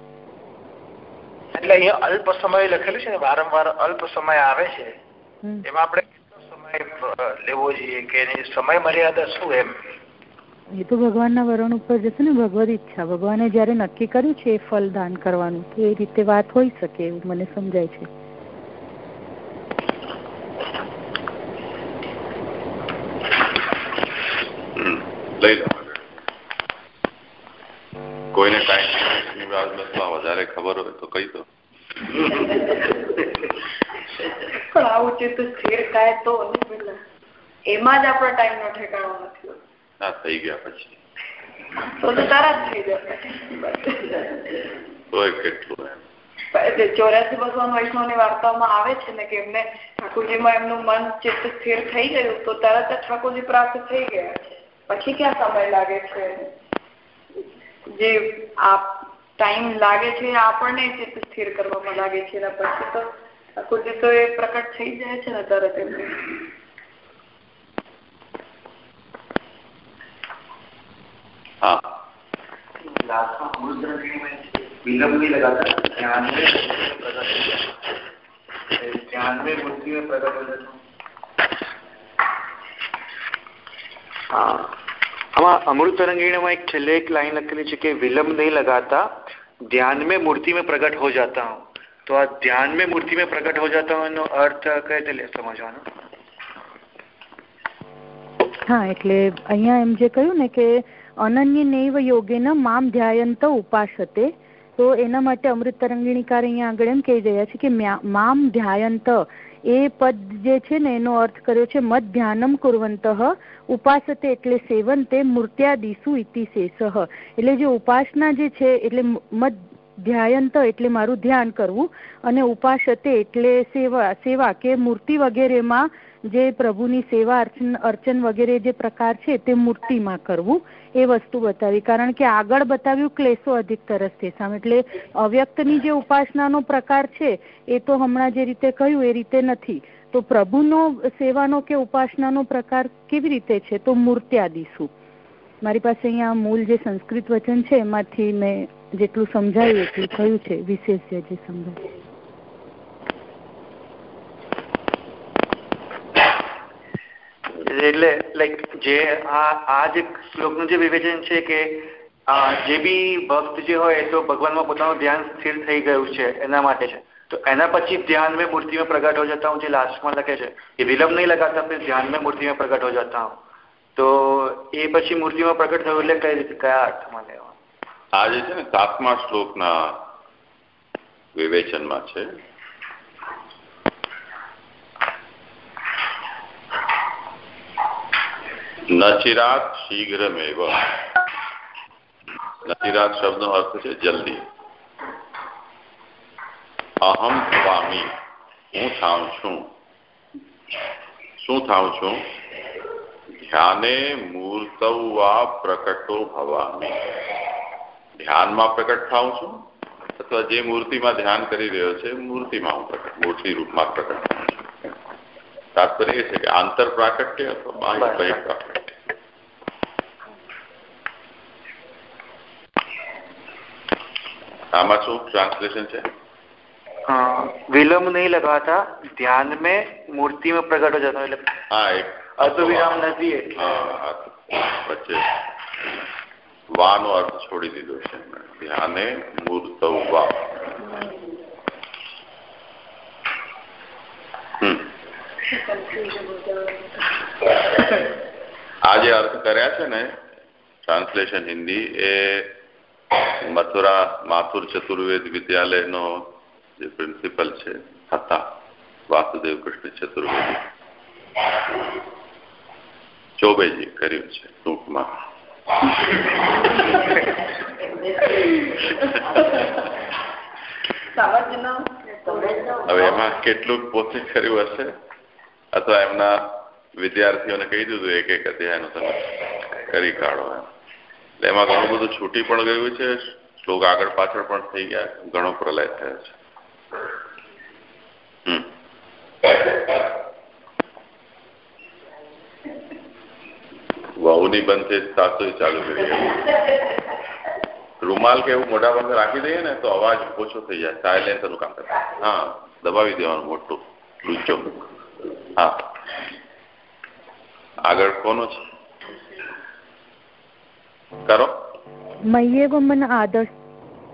Speaker 5: એટલે અહીંયા અલ્પ સમય લખેલું છે ને વારંવાર અલ્પ સમય આવે છે. એમાં આપણે સમય લેવો જોઈએ કે એની સમય મર્યાદા શું એમ?
Speaker 4: એ તો ભગવાનના વરણ ઉપર જશે ને ભગવદ ઈચ્છા. ભગવાને જયારે નક્કી કર્યું છે એ ફલ દાન કરવાનું તો એ રીતે વાત હોઈ શકે એવું મને સમજાય છે.
Speaker 1: કોઈને કાંઈ વધારે ખબર હોય તો કહી દો.
Speaker 2: પણ આવું ચિત્ત સ્થિર થાય તો એમાં જ આપણો ટાઈમ નો ઠેકાણો નથી
Speaker 1: ના થઈ ગયા પછી.
Speaker 2: તો તારા જ થઈ જશે
Speaker 1: તોય કેટલું
Speaker 2: એમ. ચોર્યાસી ભગવાન વૈષ્ણવની વાર્તાઓમાં આવે છે ને કે એમને ઠાકોરજીમાં એમનું મન ચિત્ત સ્થિર થઈ ગયું તો તરત જ ઠાકોરજી પ્રાપ્ત થઈ ગયા પછી ક્યાં સમય લાગે છે? જે આ ટાઈમ લાગે છે આપણને ચિત્ત સ્થિર કરવામાં લાગે છે એના પછી તો ઠાકોરજી તો એ પ્રકટ થઈ જાય છે ને તરત એમને
Speaker 5: विलंब नहीं लगाता ध्यान में ध्यान में बुद्धि में प्रकट हो जाता હા આમાં અમૃત તરંગીણીમાં એક છેલ્લે એક લાઈન લખેલી છે કે વિલંબ નહીં લગાતા ધ્યાન में मूर्ति में प्रकट हो जाता हूँ તો આ ધ્યાન में मूर्ति में प्रकट हो जाता हूँ એનો અર્થ કઈ રીતે સમજવાનો
Speaker 4: હા એટલે અહીંયા એમ જે કહ્યું ને કે અનન્ય નૈવ યોગેન મામ ધ્યાયંત ઉપાસતે તો એના માટે અમૃત તરંગીણીકાર અહીંયા આગળ એમ કહી રહ્યા છે કે મામ ધ્યાયંત એ પદ જે છે ને એનો અર્થ કર્યો છે મત ધ્યાનમ કુરવંત ઉપાસતે એટલે સેવન તે મૂર્ત્યાદિસુ ઇતિ શેષ એટલે જે ઉપાસના જે છે એટલે મત ધ્યાયંત એટલે મારું ધ્યાન કરવું અને ઉપાસતે એટલે સેવા સેવા કે મૂર્તિ વગેરેમાં જે પ્રભુની સેવા અર્ચન અર્ચન વગેરે જે પ્રકાર છે તે મૂર્તિમાં કરવું, એ વસ્તુ બતાવી. કારણ કે આગળ બતાવ્યું ક્લેશો અધિક તરસ સામે એટલે અવ્યક્તની જે ઉપાસનાનો પ્રકાર છે, એ તો હમણાં જે રીતે કહ્યું, એ રીતે નથી. તો પ્રભુનો સેવાનો કે ઉપાસનાનો પ્રકાર કેવી રીતે છે? તો મૂર્ત્યાદિશું મારી પાસે અહીંયા મૂળ જે સંસ્કૃત વચન છે, એમાંથી મેં જેટલું સમજાયું એટલું કહ્યું છે, વિશેષ જે સમજાયું.
Speaker 5: એટલે લાઈક જે આ આ જે શ્લોકનું જે વિવેચન છે કે જે બી ભક્ત જે હોય તો ભગવાનમાં પોતાનું ધ્યાન સ્થિર થઈ ગયું છે, એના માટે છે. તો એના પછી ધ્યાન મેં મૂર્તિ મેં પ્રગટ હો જતા હું જે લાસ્ટમાં લખે છે, એ વિલંબ નહીં લગાતા ધ્યાન મેં મૂર્તિ મેં પ્રગટ હો જતા હું. તો એ પછી મૂર્તિમાં પ્રગટ થયું એટલે કઈ રીતે, કયા અર્થમાં લેવા?
Speaker 1: આ જે છે ને સાતમા શ્લોકના વિવેચનમાં છે. નચિરાત શીઘ્રમેવ. નચિરાત શબ્દનો અર્થ છે જલ્દી. અહમ સ્વામી, હું થાઉં છું. શું થાઉં છું? ધ્યાને મૂર્તવા પ્રકટો ભવામી ધ્યાનમાં પ્રકટ થાઉં છું અથવા જે મૂર્તિમાં ધ્યાન કરી રહ્યો છે મૂર્તિમાં હું પ્રકટ મૂર્તિ રૂપમાં પ્રકટ થાઉં છું તાત્પર્ય એ છે કે આંતર પ્રાકટ્ય અથવા બાહ્ય બહિઃ આમાં શું ટ્રાન્સલેશન છે
Speaker 5: विलम्ब नहीं लगाता ध्यान में मूर्ति में प्रकट हो जाता मतलब અર્ધવિરામ નથી એટલે.
Speaker 1: વચ્ચે. વાનો અર્થ છોડી દીધો છે ધ્યાને મૂર્ત વા આ જે અર્થ કર્યા છે ને, ટ્રાન્સલેશન હિન્દી એ મથુરા માથુર ચતુર્વેદ વિદ્યાલયનો જે પ્રિન્સિપલ છે, હતા, વાસુદેવ કૃષ્ણ ચતુર્વેદી. ચોબેજી કર્યું છે ટૂંકમાં. હવે એમાં કેટલું પોતે કર્યું હશે? અથવા એમના વિદ્યાર્થીઓને કહી દીધું એક એક અધ્યાયનું તમે કરી કાઢો એમ. એમાં ઘણું બધું છૂટી પણ ગયું છે, શ્લોક આગળ પાછળ પણ થઈ ગયા, ઘણો પ્રલય થયો છે. વહુની બનશે સાસુ ચાલુ કરી રૂમાલ કે એવું મોટા બંધ રાખી દઈએ ને, તો અવાજ ઓછો થઈ જાય સાયલેન્સરનું કામ કરે. હા, દબાવી દેવાનું મોટું. લૂચો હા. આગળ કોનો છે? કરો.
Speaker 4: મય્યેવ મન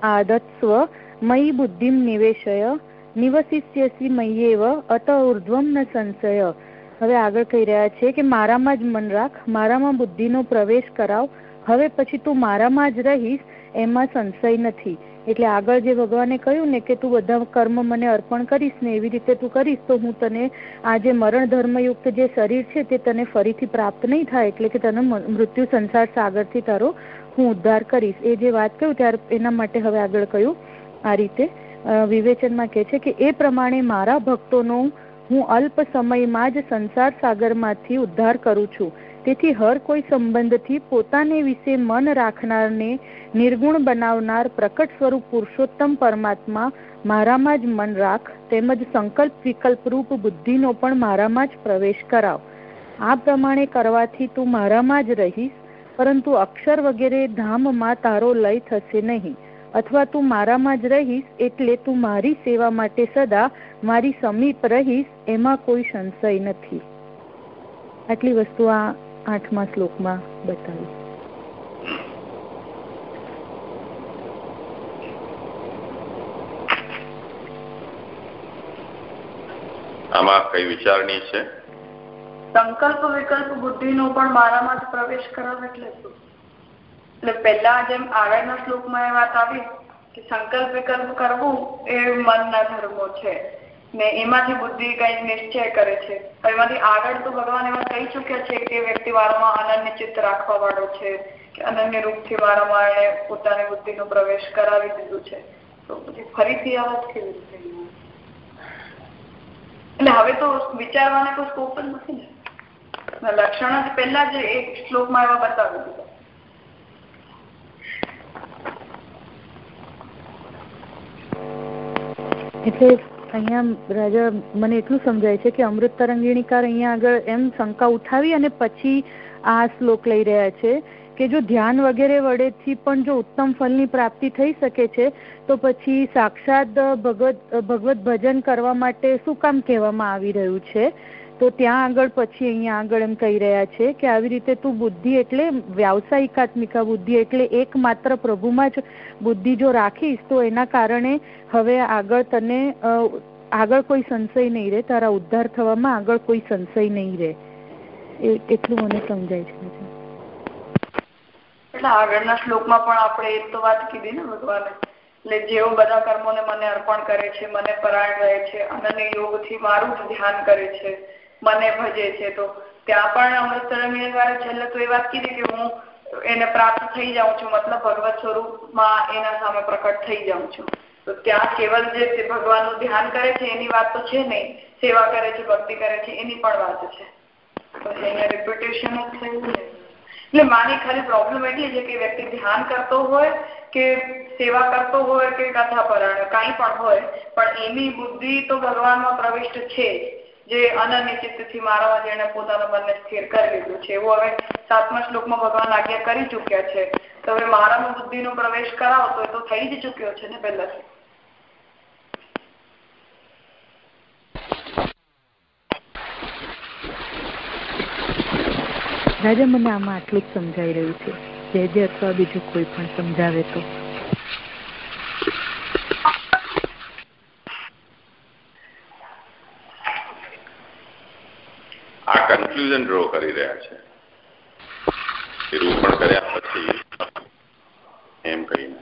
Speaker 4: આદત્સ્વ, મયી બુદ્ધિમ નિવેશય, નિવસિષ્યસી મય્યેવ અત ઉર્ધ્વમ ન સંશય. હવે આગળ કહી રહ્યા છે કે મારામાં જ મન રાખ, મારામાં બુદ્ધિનો પ્રવેશ કરાવ. હવે પછી તું મારામાં જ રહીશ, એમાં સંશય નથી. એટલે આગળ જે ભગવાને કહ્યું ને કે તું બધા કર્મ મને અર્પણ કરીશ ને એવી રીતે તું કરીશ, તો હું તને આ જે મરણ ધર્મયુક્ત જે શરીર છે તે તને ફરીથી પ્રાપ્ત નહીં થાય, એટલે કે તને મૃત્યુ સંસાર સાગરથી તારો હું ઉદ્ધાર કરીશ. એ જે વાત કહ્યું ત્યારે એના માટે હવે આગળ કહ્યું આ રીતે. વિવેચનમાં કહે છે કે એ પ્રમાણે મારા ભક્તોનો હું અલ્પ સમયમાં જ સંસાર સાગરમાંથી ઉદ્ધાર કરું છું. તેથી હર કોઈ સંબંધથી પોતાને વિશે મન રાખનારને નિર્ગુણ બનાવનાર પ્રકટ સ્વરૂપ પુરુષોત્તમ પરમાત્મા મારામાં જ મન રાખ, તેમજ સંકલ્પ વિકલ્પ રૂપ બુદ્ધિનો પણ મારામાં જ પ્રવેશ કરાવ. આ પ્રમાણે કરવાથી તું મારામાં જ રહીશ, પરંતુ અક્ષર વગેરે ધામમાં તારો લય થશે નહીં. અથવા તું મારામાં જ રહીશ એટલે તું મારી સેવા માટે સદા મારી સમીપ રહીશ એમાં કોઈ સંશય નથી. આટલી વસ્તુ આ આઠમા શ્લોકમાં બતાવી.
Speaker 1: આમાં કઈ વિચારણી છે?
Speaker 2: સંકલ્પ વિકલ્પ બુદ્ધિ નો પણ મારામાં જ પ્રવેશ કરાવે એટલે શું એટલે પહેલા જેમ આગળના શ્લોકમાં એ વાત આવી કે સંકલ્પ વિકલ્પ કરવું એ મનના ધર્મો છે. ને એમાંથી બુદ્ધિ કઈ નિશ્ચય કરે છે. એમાંથી આગળ તો ભગવાન એમાં કહી ચુક્યા છે એટલે હવે તો વિચારવાને કોઈ સ્કોપ જ નથી ને. લક્ષણ જ પહેલા જ એક શ્લોકમાં એવા બતાવી
Speaker 4: અહીંયા રાજા મને એટલું સમજાય છે કે અમૃત તરંગીણીકાર અહીંયા આગળ એમ શંકા ઉઠાવી અને પછી આ શ્લોક લઈ રહ્યા છે કે જો ધ્યાન વગેરે વડેથી પણ જો ઉત્તમ ફલની પ્રાપ્તિ થઈ શકે છે, તો પછી સાક્ષાત ભગવત ભગવત ભજન કરવા માટે શું કામ કહેવામાં આવી રહ્યું છે? તો ત્યાં આગળ પછી અહીંયા આગળ એમ કહી રહ્યા છે કે આવી રીતે તું બુદ્ધિ એટલે વ્યાવસાયિકાત્મિકા બુદ્ધિ એટલે એકમાત્ર પ્રભુમાં જ બુદ્ધિ જો રાખીશ, તો એના કારણે હવે આગળ તને આગળ કોઈ સંશય નહીં રહે, તારા ઉદ્ધાર થવામાં આગળ કોઈ સંશય નહીં રહે. એટલું મને સમજાય છે
Speaker 2: એટલે આગળના શ્લોકમાં પણ આપણે એ તો વાત કીધી ને ભગવાને એટલે જેઓ બધા કર્મોને મને અર્પણ કરે છે, મને પરાયણ રહે છે, અનન્ય યોગથી મારું જ ધ્યાન કરે છે મને ભજે છે. તો ત્યાં પણ અમૃતસર દ્વારા છેલ્લે તો એ વાત કીધી કે હું એને પ્રાપ્ત થઈ જાઉં છું. મતલબ ભગવત સ્વરૂપમાં એના સામે પ્રકટ થઈ જાઉં છું. તો ત્યાં કેવલ જે ભગવાનનું ધ્યાન કરે છે, એની વાત તો છે નહીં. સેવા કરે છે, ભક્તિ કરે છે, એની પણ વાત છે. પછી અહીંયા રિપ્યુટેશન થયું ને એટલે મારી ખાલી પ્રોબ્લેમ એટલી છે કે વ્યક્તિ ધ્યાન કરતો હોય કે સેવા કરતો હોય કે કથા કાંઈ પણ હોય, પણ એની બુદ્ધિ તો ભગવાનમાં પ્રવિષ્ટ છે અનન્ય ચિત્તથી મારામાં જેને પોતાના મનને સ્થિર કરી લીધું છે. એવું હવે સાતમા શ્લોકમાં ભગવાન આજ્ઞા કરી ચુક્યા છે. તો હવે મારામાં બુદ્ધિનો પ્રવેશ કરાવો તો એ તો થઈ જ ચુક્યો છે
Speaker 4: મને આમાં આટલું જ સમજાઈ રહ્યું છે. જે જે અથવા બીજું કોઈ પણ સમજાવે તો
Speaker 1: કન્ફ્યુઝન ડ્રો કરી રહ્યા છે. નિરૂપણ કર્યા પછી એમ કહીને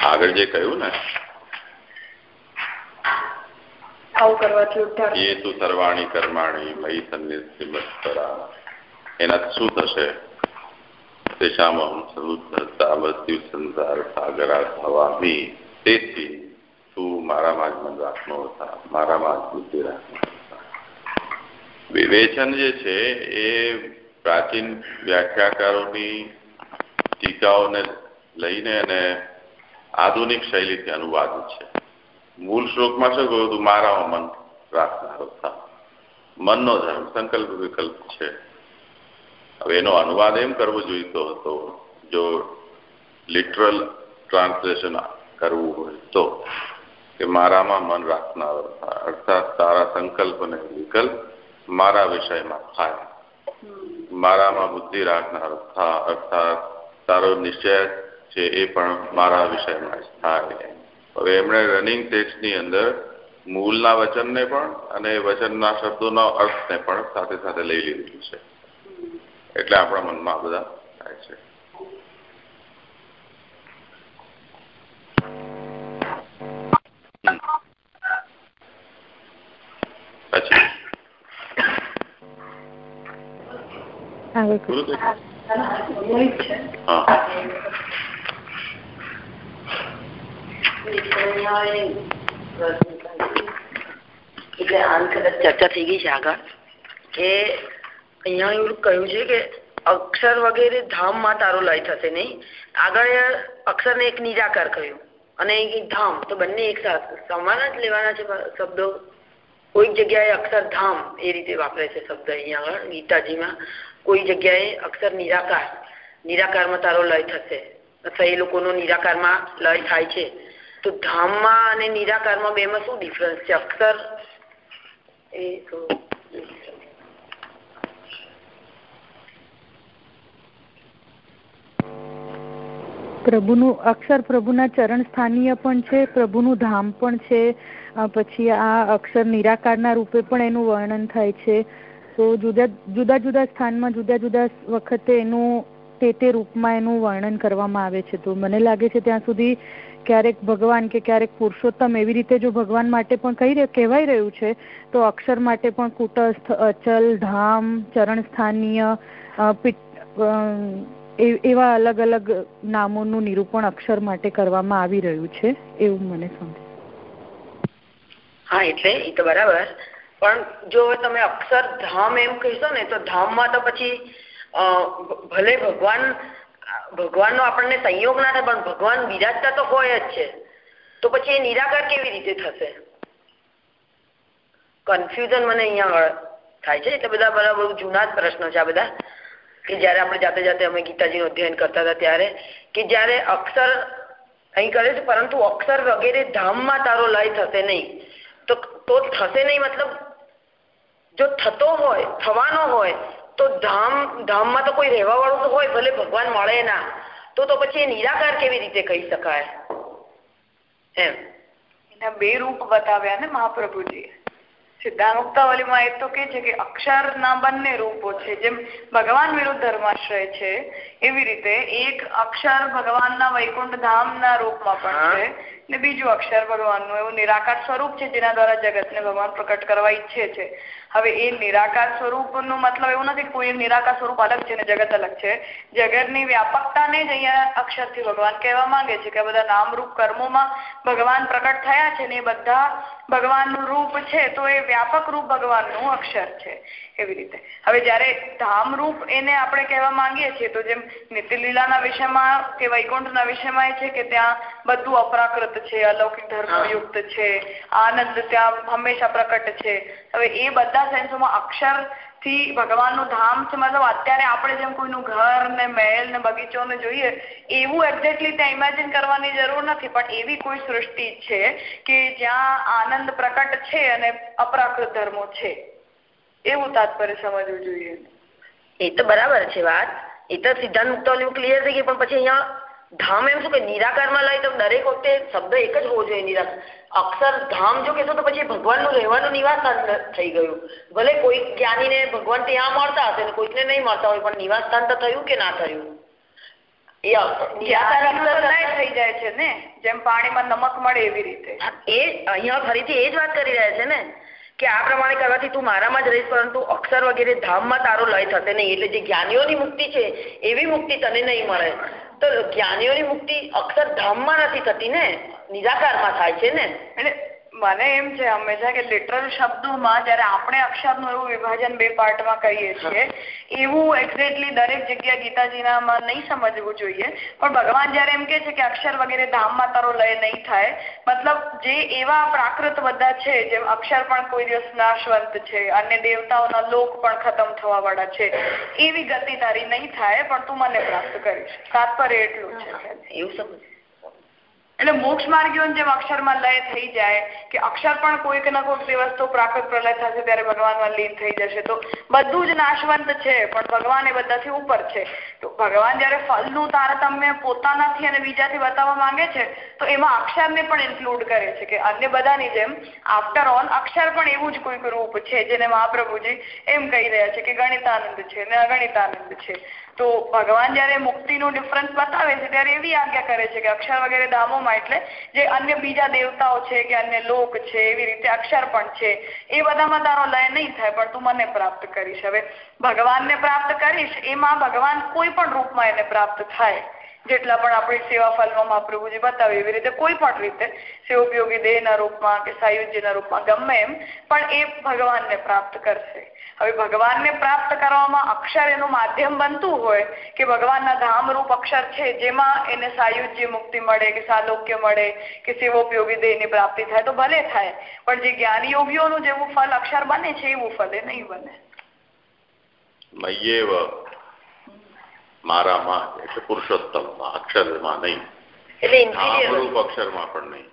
Speaker 1: આગળ જે કહ્યું ને એ તું સર્વાણી કર્માણી મયી સન્નિધિમત્પરા એનાથી શું થશે? તેશામાં સંસાર સાગરા થવામી તેથી તું મારામાં જ મન રાખનો હતા મારામાં જ બુદ્ધિ રાખનો વિવેચન જે છે એ પ્રાચીન વ્યાખ્યાકારોની ટીકાઓને લઈને અને આધુનિક શૈલીથી અનુવાદ છે. મૂળ શ્લોકમાં શું કહ્યું હતું? મારામાં મન રાખનારો થા મનનો ધર્મ, સંકલ્પ વિકલ્પ છે. હવે એનો અનુવાદ એમ કરવો જોઈતો હતો, જો લિટરલ ટ્રાન્સલેશન કરવું હોય તો, કે મારામાં મન રાખનારો અર્થાત તારા સંકલ્પ વિકલ્પ મારા વિષયમાં થાય. મારામાં બુદ્ધિ રાખનાર અર્થાત તારો નિશ્ચય છે એ પણ મારા વિષયમાં થાય. હવે એમણે રનિંગ ટેસ્ટની અંદર મૂળના વચનને પણ અને વચનના શબ્દોના અર્થને પણ સાથે સાથે લઈ લીધું છે. એટલે આપણા મનમાં બધા થાય છે પછી
Speaker 3: એટલે આમ કદાચ ચર્ચા થઈ ગઈ છે આગળ કે અહીંયા એવું કહ્યું છે કે અક્ષર વગેરે ધામમાં તારો લય થશે નહીં. આગળ અક્ષરને એક નિરાકાર કહ્યું. અને ધામ તો બંને એક સમાન જ લેવાના છે શબ્દો? કોઈક જગ્યાએ અક્ષર ધામ એ રીતે વાપરે છે શબ્દ અહીંયા આગળ ગીતાજીમાં. કોઈ જગ્યાએ અક્ષર નિરાકાર, નિરાકારમાં તારો લય થશે. અથવા એ લોકોનો નિરાકારમાં લય થાય છે. તો ધામમાં અને નિરાકારમાં બેમાં શું ડિફરન્સ છે? અક્ષર? એ તો
Speaker 4: પ્રભુનું અક્ષર પ્રભુના ચરણ સ્થાનીય પણ છે, પ્રભુનું ધામ પણ છે. પછી આ અક્ષર નિરાકારના રૂપે પણ એનું વર્ણન થાય છે. તો જુદા જુદા જુદા સ્થાનમાં, જુદા જુદા વખતે એનું તે તે રૂપમાં એનું વર્ણન કરવામાં આવે છે. તો મને લાગે છે ત્યાં સુધી ક્યારેક ભગવાન કે ક્યારેક પુરુષોત્તમ એવી રીતે જો ભગવાન માટે પણ કહી કહેવાય રહ્યું છે, તો અક્ષર માટે પણ કુટસ્થ, અચલ, ધામ ચરણ સ્થાનીય એવા અલગ અલગ નામોનું નિરૂપણ અક્ષર માટે કરવામાં આવી રહ્યું છે એવું મને સમજ.
Speaker 3: હા, એટલે એ તો બરાબર. પણ જો તમે અક્ષર ધામ એમ કહીશો ને, તો ધામમાં તો પછી ભલે ભગવાન, ભગવાનનો આપણને સંયોગ ના થાય, પણ ભગવાન બિરાજતા તો હોય જ છે. તો પછી એ નિરાકાર કેવી રીતે થશે? કન્ફ્યુઝન મને અહીંયા થાય છે, એટલે બધા બરાબર જૂના જ પ્રશ્નો છે આ બધા. કે જયારે આપણે જાતે જાતે અમે ગીતાજીનું અધ્યયન કરતા હતા ત્યારે, કે જયારે અક્ષર અહીં કરે છે, પરંતુ અક્ષર વગેરે ધામમાં તારો લય થશે નહીં. તો તો થશે નહીં મતલબ જો થતો હોય થવાનો હોય તો ધામ ધામમાં તો કોઈ રહેવા વાળું તો હોય ભલે ભગવાન મળે ના. તો તો પછી એ નિરાકાર કેવી રીતે કહી શકાય? એમ.
Speaker 2: એના બે રૂપ બતાવ્યા ને મહાપ્રભુજી સિદ્ધાંતાવલીમાં એ તો કે છે કે અક્ષરના બંને રૂપો છે. જેમ ભગવાન વિરુદ્ધ ધર્માશ્રય છે એવી રીતે એક અક્ષર ભગવાનના વૈકુંઠ ધામના રૂપમાં પણ છે. ને બીજું અક્ષર ભગવાનનું, એવું નિરાકાર સ્વરૂપ છે જેના દ્વારા જગતને ભગવાન પ્રકટ કરવા ઈચ્છે છે. હવે એ નિરાકાર સ્વરૂપનું મતલબ એવું નથી કોઈ નિરાકાર સ્વરૂપ અલગ છે ને જગત અલગ છે. જગતની વ્યાપકતાને જ અહીંયા અક્ષરથી ભગવાન કહેવા માંગે છે કે બધા નામરૂપ કર્મોમાં ભગવાન પ્રકટ થયા છે ને એ બધા ભગવાનનું રૂપ છે, તો એ વ્યાપક રૂપ ભગવાનનું અક્ષર છે. એવી રીતે. હવે જ્યારે ધામરૂપ એને આપણે કહેવા માંગીએ છીએ, તો જેમ નીતિલીલાના વિષયમાં કે વૈકુંઠના વિષયમાં એ છે કે ત્યાં બધું અપરાકૃત છે, અલૌકિક ધર્મયુક્ત છે, આનંદ ત્યાં હંમેશા પ્રકટ છે. હવે એ બધા સેન્સોમાં અક્ષરથી ભગવાનનું ધામ છે, મતલબ અત્યારે આપણે જેમ કોઈનું ઘર ને મહેલ ને બગીચો ને જોઈએ, એવું એક્ઝેક્ટલી ત્યાં ઇમેજિન કરવાની જરૂર નથી. પણ એવી કોઈ સૃષ્ટિ છે કે જ્યાં આનંદ પ્રકટ છે અને અપરાકૃત ધર્મો છે. એવું તાત્પર્ય સમજવું જોઈએ.
Speaker 3: એ તો બરાબર છે વાત. એ તો સિદ્ધાંત ક્લિયર થઈ ગઈ પણ પછી અહીંયા ધામ એમ શું કે નિરાકારમાં લઈ તો દરેક વખતે શબ્દ એક જ હોવો જોઈએ નિરાકાર. અક્ષર ધામ જો કહેશો તો પછી ભગવાનનું રહેવાનું નિવાસ થઈ ગયું. ભલે કોઈ જ્ઞાનીને ભગવાન ત્યાં મળતા હશે ને કોઈકને નહીં મળતા હોય પણ નિવાસ સ્થાન તો થયું કે ના થયું?
Speaker 2: થઈ જાય છે ને. જેમ પાણીમાં નમક મળે એવી રીતે.
Speaker 3: એ અહીંયા ફરીથી એ જ વાત કરી રહ્યા છે ને. કે આ પ્રમાણે કરવાથી તું મારામાં જ રહીશ, પરંતુ અક્ષર વગેરે ધામમાં તારો લય થશે નહીં. એટલે જે જ્ઞાનીઓની મુક્તિ છે, એવી મુક્તિ તને નહીં મળે. તો જ્ઞાનીઓની મુક્તિ અક્ષર ધામમાં નથી થતી ને, નિરાકારમાં થાય છે ને.
Speaker 2: એટલે મને એમ છે હંમેશા કે લિટરલ શબ્દોમાં જયારે આપણે અક્ષરનું એવું વિભાજન બે પાર્ટમાં કહીએ છીએ, એવું એક્ઝેક્ટલી દરેક જગ્યા ગીતાજીનામાં નહીં સમજવું જોઈએ. પણ ભગવાન જયારે એમ કે છે કે અક્ષર વગેરે ધામમાં તારો લય નહીં થાય, મતલબ જે એવા પ્રાકૃત બધા છે જેમ અક્ષર પણ કોઈ દિવસ નાશવંત છે, અને દેવતાઓના લોક પણ ખતમ થવા વાળા છે, એવી ગતિ તારી નહીં થાય, પણ તું મને પ્રાપ્ત કરીશ. તાત્પર્ય એટલું છે.
Speaker 3: એવું સમજ.
Speaker 2: એટલે મોક્ષ માર્ગીઓ જેમ અક્ષરમાં લય થઈ જાય કે અક્ષર પણ કોઈક ના કોઈક દિવસ તો પ્રાકૃત પ્રલય થશે ત્યારે ભગવાનમાં લીન થઈ જશે. તો બધું જ નાશવંત છે, પણ ભગવાન એ બધાથી ઉપર છે. તો ભગવાન જયારે ફલનું તારતમ્ય પોતાનાથી અને બીજાથી બતાવવા માંગે છે, તો એમાં અક્ષરને પણ ઇન્ક્લુડ કરે છે કે અન્ય બધાની જેમ આફ્ટર ઓલ અક્ષર પણ એવું જ કોઈક રૂપ છે જેને મહાપ્રભુજી એમ કહી રહ્યા છે કે ગણિતાનંદ છે ને અગણિતાનંદ છે. તો ભગવાન જ્યારે મુક્તિનું ડિફરન્સ બતાવે છે, ત્યારે એવી આજ્ઞા કરે છે કે અક્ષર વગેરે ધામોમાં એટલે જે અન્ય બીજા દેવતાઓ છે કે અન્ય લોક છે, એવી રીતે અક્ષર પણ છે, એ બધામાં તારો લય નહીં થાય, પણ તું મને પ્રાપ્ત કરીશ. હવે ભગવાનને પ્રાપ્ત કરીશ, એમાં ભગવાન કોઈ પણ રૂપમાં એને પ્રાપ્ત થાય. જેટલા પણ આપણી સેવા ફલમાં મહાપ્રભુજી બતાવે એવી રીતે કોઈ પણ રીતે સેવોપયોગી દેહના રૂપમાં કે સાયુજ્યના રૂપમાં ગમે એમ, પણ એ ભગવાનને પ્રાપ્ત કરશે. હવે ભગવાનને પ્રાપ્ત કરવામાં અક્ષર એનું માધ્યમ બનતું હોય કે ભગવાનના ધામરૂપ અક્ષર છે જેમાં એને સાયુજ્ય મુક્તિ મળે કે સાલોક્ય મળે કે સેવોપયોગી દેહની પ્રાપ્તિ થાય તો ભલે થાય, પણ જે જ્ઞાન યોગીઓનું જેવું ફલ અક્ષર બને છે એવું ફલ એ બને.
Speaker 1: મારામાં એટલે પુરુષોત્તમમાં અક્ષરમાં નહીં.
Speaker 3: એટલે
Speaker 1: ધામરૂપ અક્ષરમાં પણ નહીં.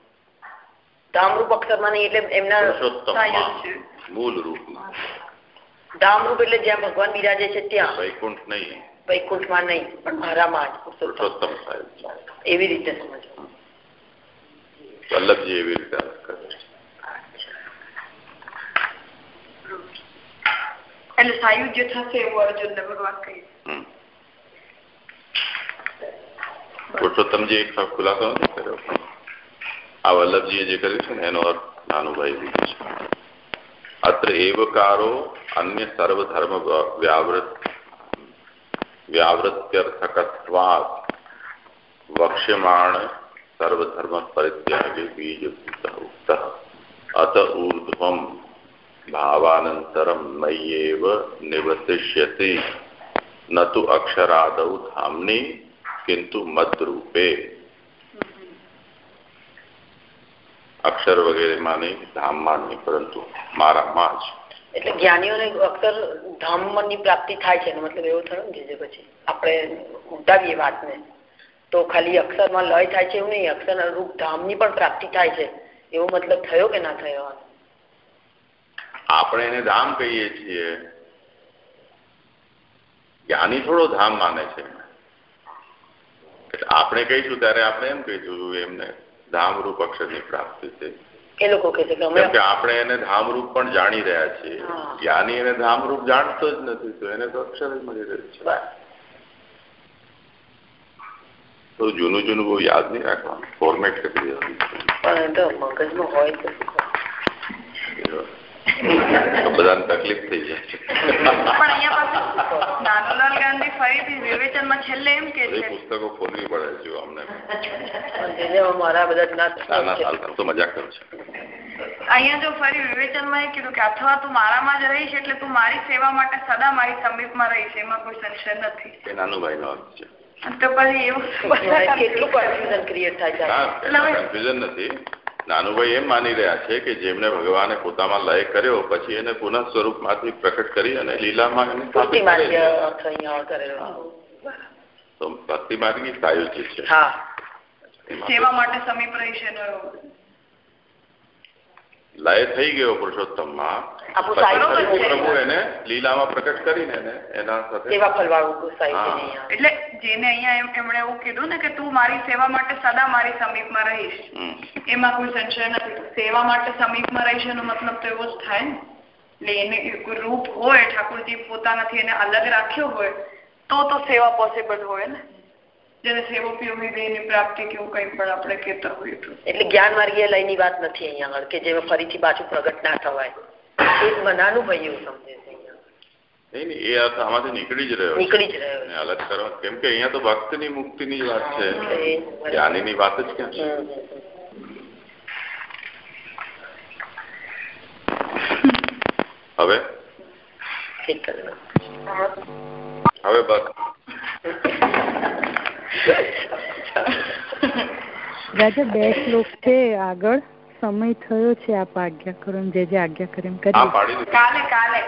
Speaker 3: ધામરૂપ અક્ષરમાં નહીં એટલે એમના
Speaker 1: પુરુષોત્તમમાં મૂળ રૂપમાં.
Speaker 3: ધામરૂપ એટલે જ્યાં ભગવાન બિરાજે છે ત્યાં.
Speaker 1: વૈકુંઠ નહીં.
Speaker 3: વૈકુંઠમાં નહીં પણ મારામાં જ
Speaker 1: પુરુષોત્તમ. સાહેબ.
Speaker 3: એવી રીતે સમજવું.
Speaker 1: વલ્લભજી એવી રીતે કરે
Speaker 2: એટલે સાયુજ્ય થશે એવું અર્જુનને ભગવાન કહી.
Speaker 1: પુરુષોત્તમજી એક ખુલાસો નથી કર્યો આ વલ્લભજીએ જે કર્યું છે ને, એનો અર્થ નાનુભાઈ લીધું છે. અત્ર એવકારો અન્ય સર્વધર્મ વ્યાવૃત વ્યાવૃત્યર્થકત્વાत् વક્ષ્યમાણ સર્વધર્મ પરિત્યાગે બીજભૂત ઉક્ત. અત ઊર્ધ્વમ ભાવાનંતરમ મય્યેવ નિવતિષ્યતિ ન તો અક્ષરાદૌ ધામની કિંતુ મદરૂપે અક્ષર વગેરેમાં નહીં ધામમાં નહીં પરંતુ મારામાં જ
Speaker 3: એટલે જ્ઞાનીઓને અક્ષર ધામની પ્રાપ્તિ થાય છે મતલબ એવું થયો ને પછી આપણે ઉદાવીએ વાતને તો ખાલી અક્ષરમાં લય થાય છે એવું નહીં અક્ષર રૂપ ધામની પણ પ્રાપ્તિ થાય છે એવો મતલબ થયો કે ના થયો?
Speaker 1: આપણે એને ધામ કહીએ છીએ. જ્ઞાની થોડો ધામ માને છે. એટલે આપણે કહીશું ત્યારે આપણે એમ કહીશું એમને ધામરૂપ અક્ષરની પ્રાપ્તિ છે
Speaker 3: એ લોકો કહે છે
Speaker 1: કે આપણે એને ધામરૂપ પણ જાણી રહ્યા છીએ. જ્ઞાની એને ધામરૂપ જાણતો જ નથી તો એને તો અક્ષર જ મળી રહ્યું છે. તો જૂનું જૂનું બહુ યાદ નહીં રાખવાનું. ફોર્મેટ કરી દેવાનું
Speaker 3: મગજમાં હોય તો
Speaker 1: બધાને તકલીફ થઈ જાય
Speaker 2: પણ નાનુલાલ ગાંધી ફરીથી વિવેચનમાં છેલ્લે એમ કે છે.
Speaker 1: પુસ્તકો ખોલવી પડે છે અમને.
Speaker 3: મારા બધા
Speaker 1: તો મજાક કરું છું.
Speaker 2: અહીંયા જો ફરી વિવેચનમાં એ કીધું કે અથવા તું મારામાં જ રહીશ એટલે તું મારી સેવા માટે સદા મારી સમીપમાં રહીશ. એમાં કોઈ સંશય નથી.
Speaker 1: એ નાનુભાઈ નો અર્થ છે.
Speaker 2: તો પછી એવું
Speaker 3: કેટલું કન્ફ્યુઝન ક્રિએટ થાય છે.
Speaker 1: કન્ફ્યુઝન નથી. નાનુભાઈ એમ માની રહ્યા છે કે જેમને ભગવાને પોતામાં લય કર્યો પછી એને પુનઃ સ્વરૂપમાંથી પ્રકટ કરી અને લીલામાં એને તો ભક્તિ માર્ગી સાયુજ્ય છે.
Speaker 2: સેવા માટે સમીપ
Speaker 1: લય થઈ ગયો પુરુષોત્તમમાં પ્રભુ એને લીલામાં પ્રકટ કરીને એને સાથે.
Speaker 2: એટલે જેને અહીંયા એમણે એવું કીધું ને કે તું મારી સેવા માટે સદા મારી સમીપમાં રહીશ. એમાં કોઈ સંશય નથી. સેવા માટે સમીપમાં રહીશ એનો મતલબ તો એવો જ થાય ને. એટલે એને કોઈ રૂપ હોય ઠાકોરજી પોતાનાથી એને અલગ રાખ્યો હોય તો તો સેવા પોસિબલ હોય ને. જેને સેવોપયોગી દેહની પ્રાપ્તિ કે એવું કંઈ પણ આપણે કહેતા હોઈએ
Speaker 3: એટલે જ્ઞાન માર્ગીય લયની વાત નથી અહીંયા આગળ કે જેમાં ફરીથી પાછું પ્રગટ ના થવાય. પેટમાં નાનું
Speaker 1: કે અહીંયા તો
Speaker 4: છે આગળ. સમય થયો છે આપ આજ્ઞા કરો જે જે આજ્ઞા કરે એમ કરી
Speaker 1: કાલે કાલે.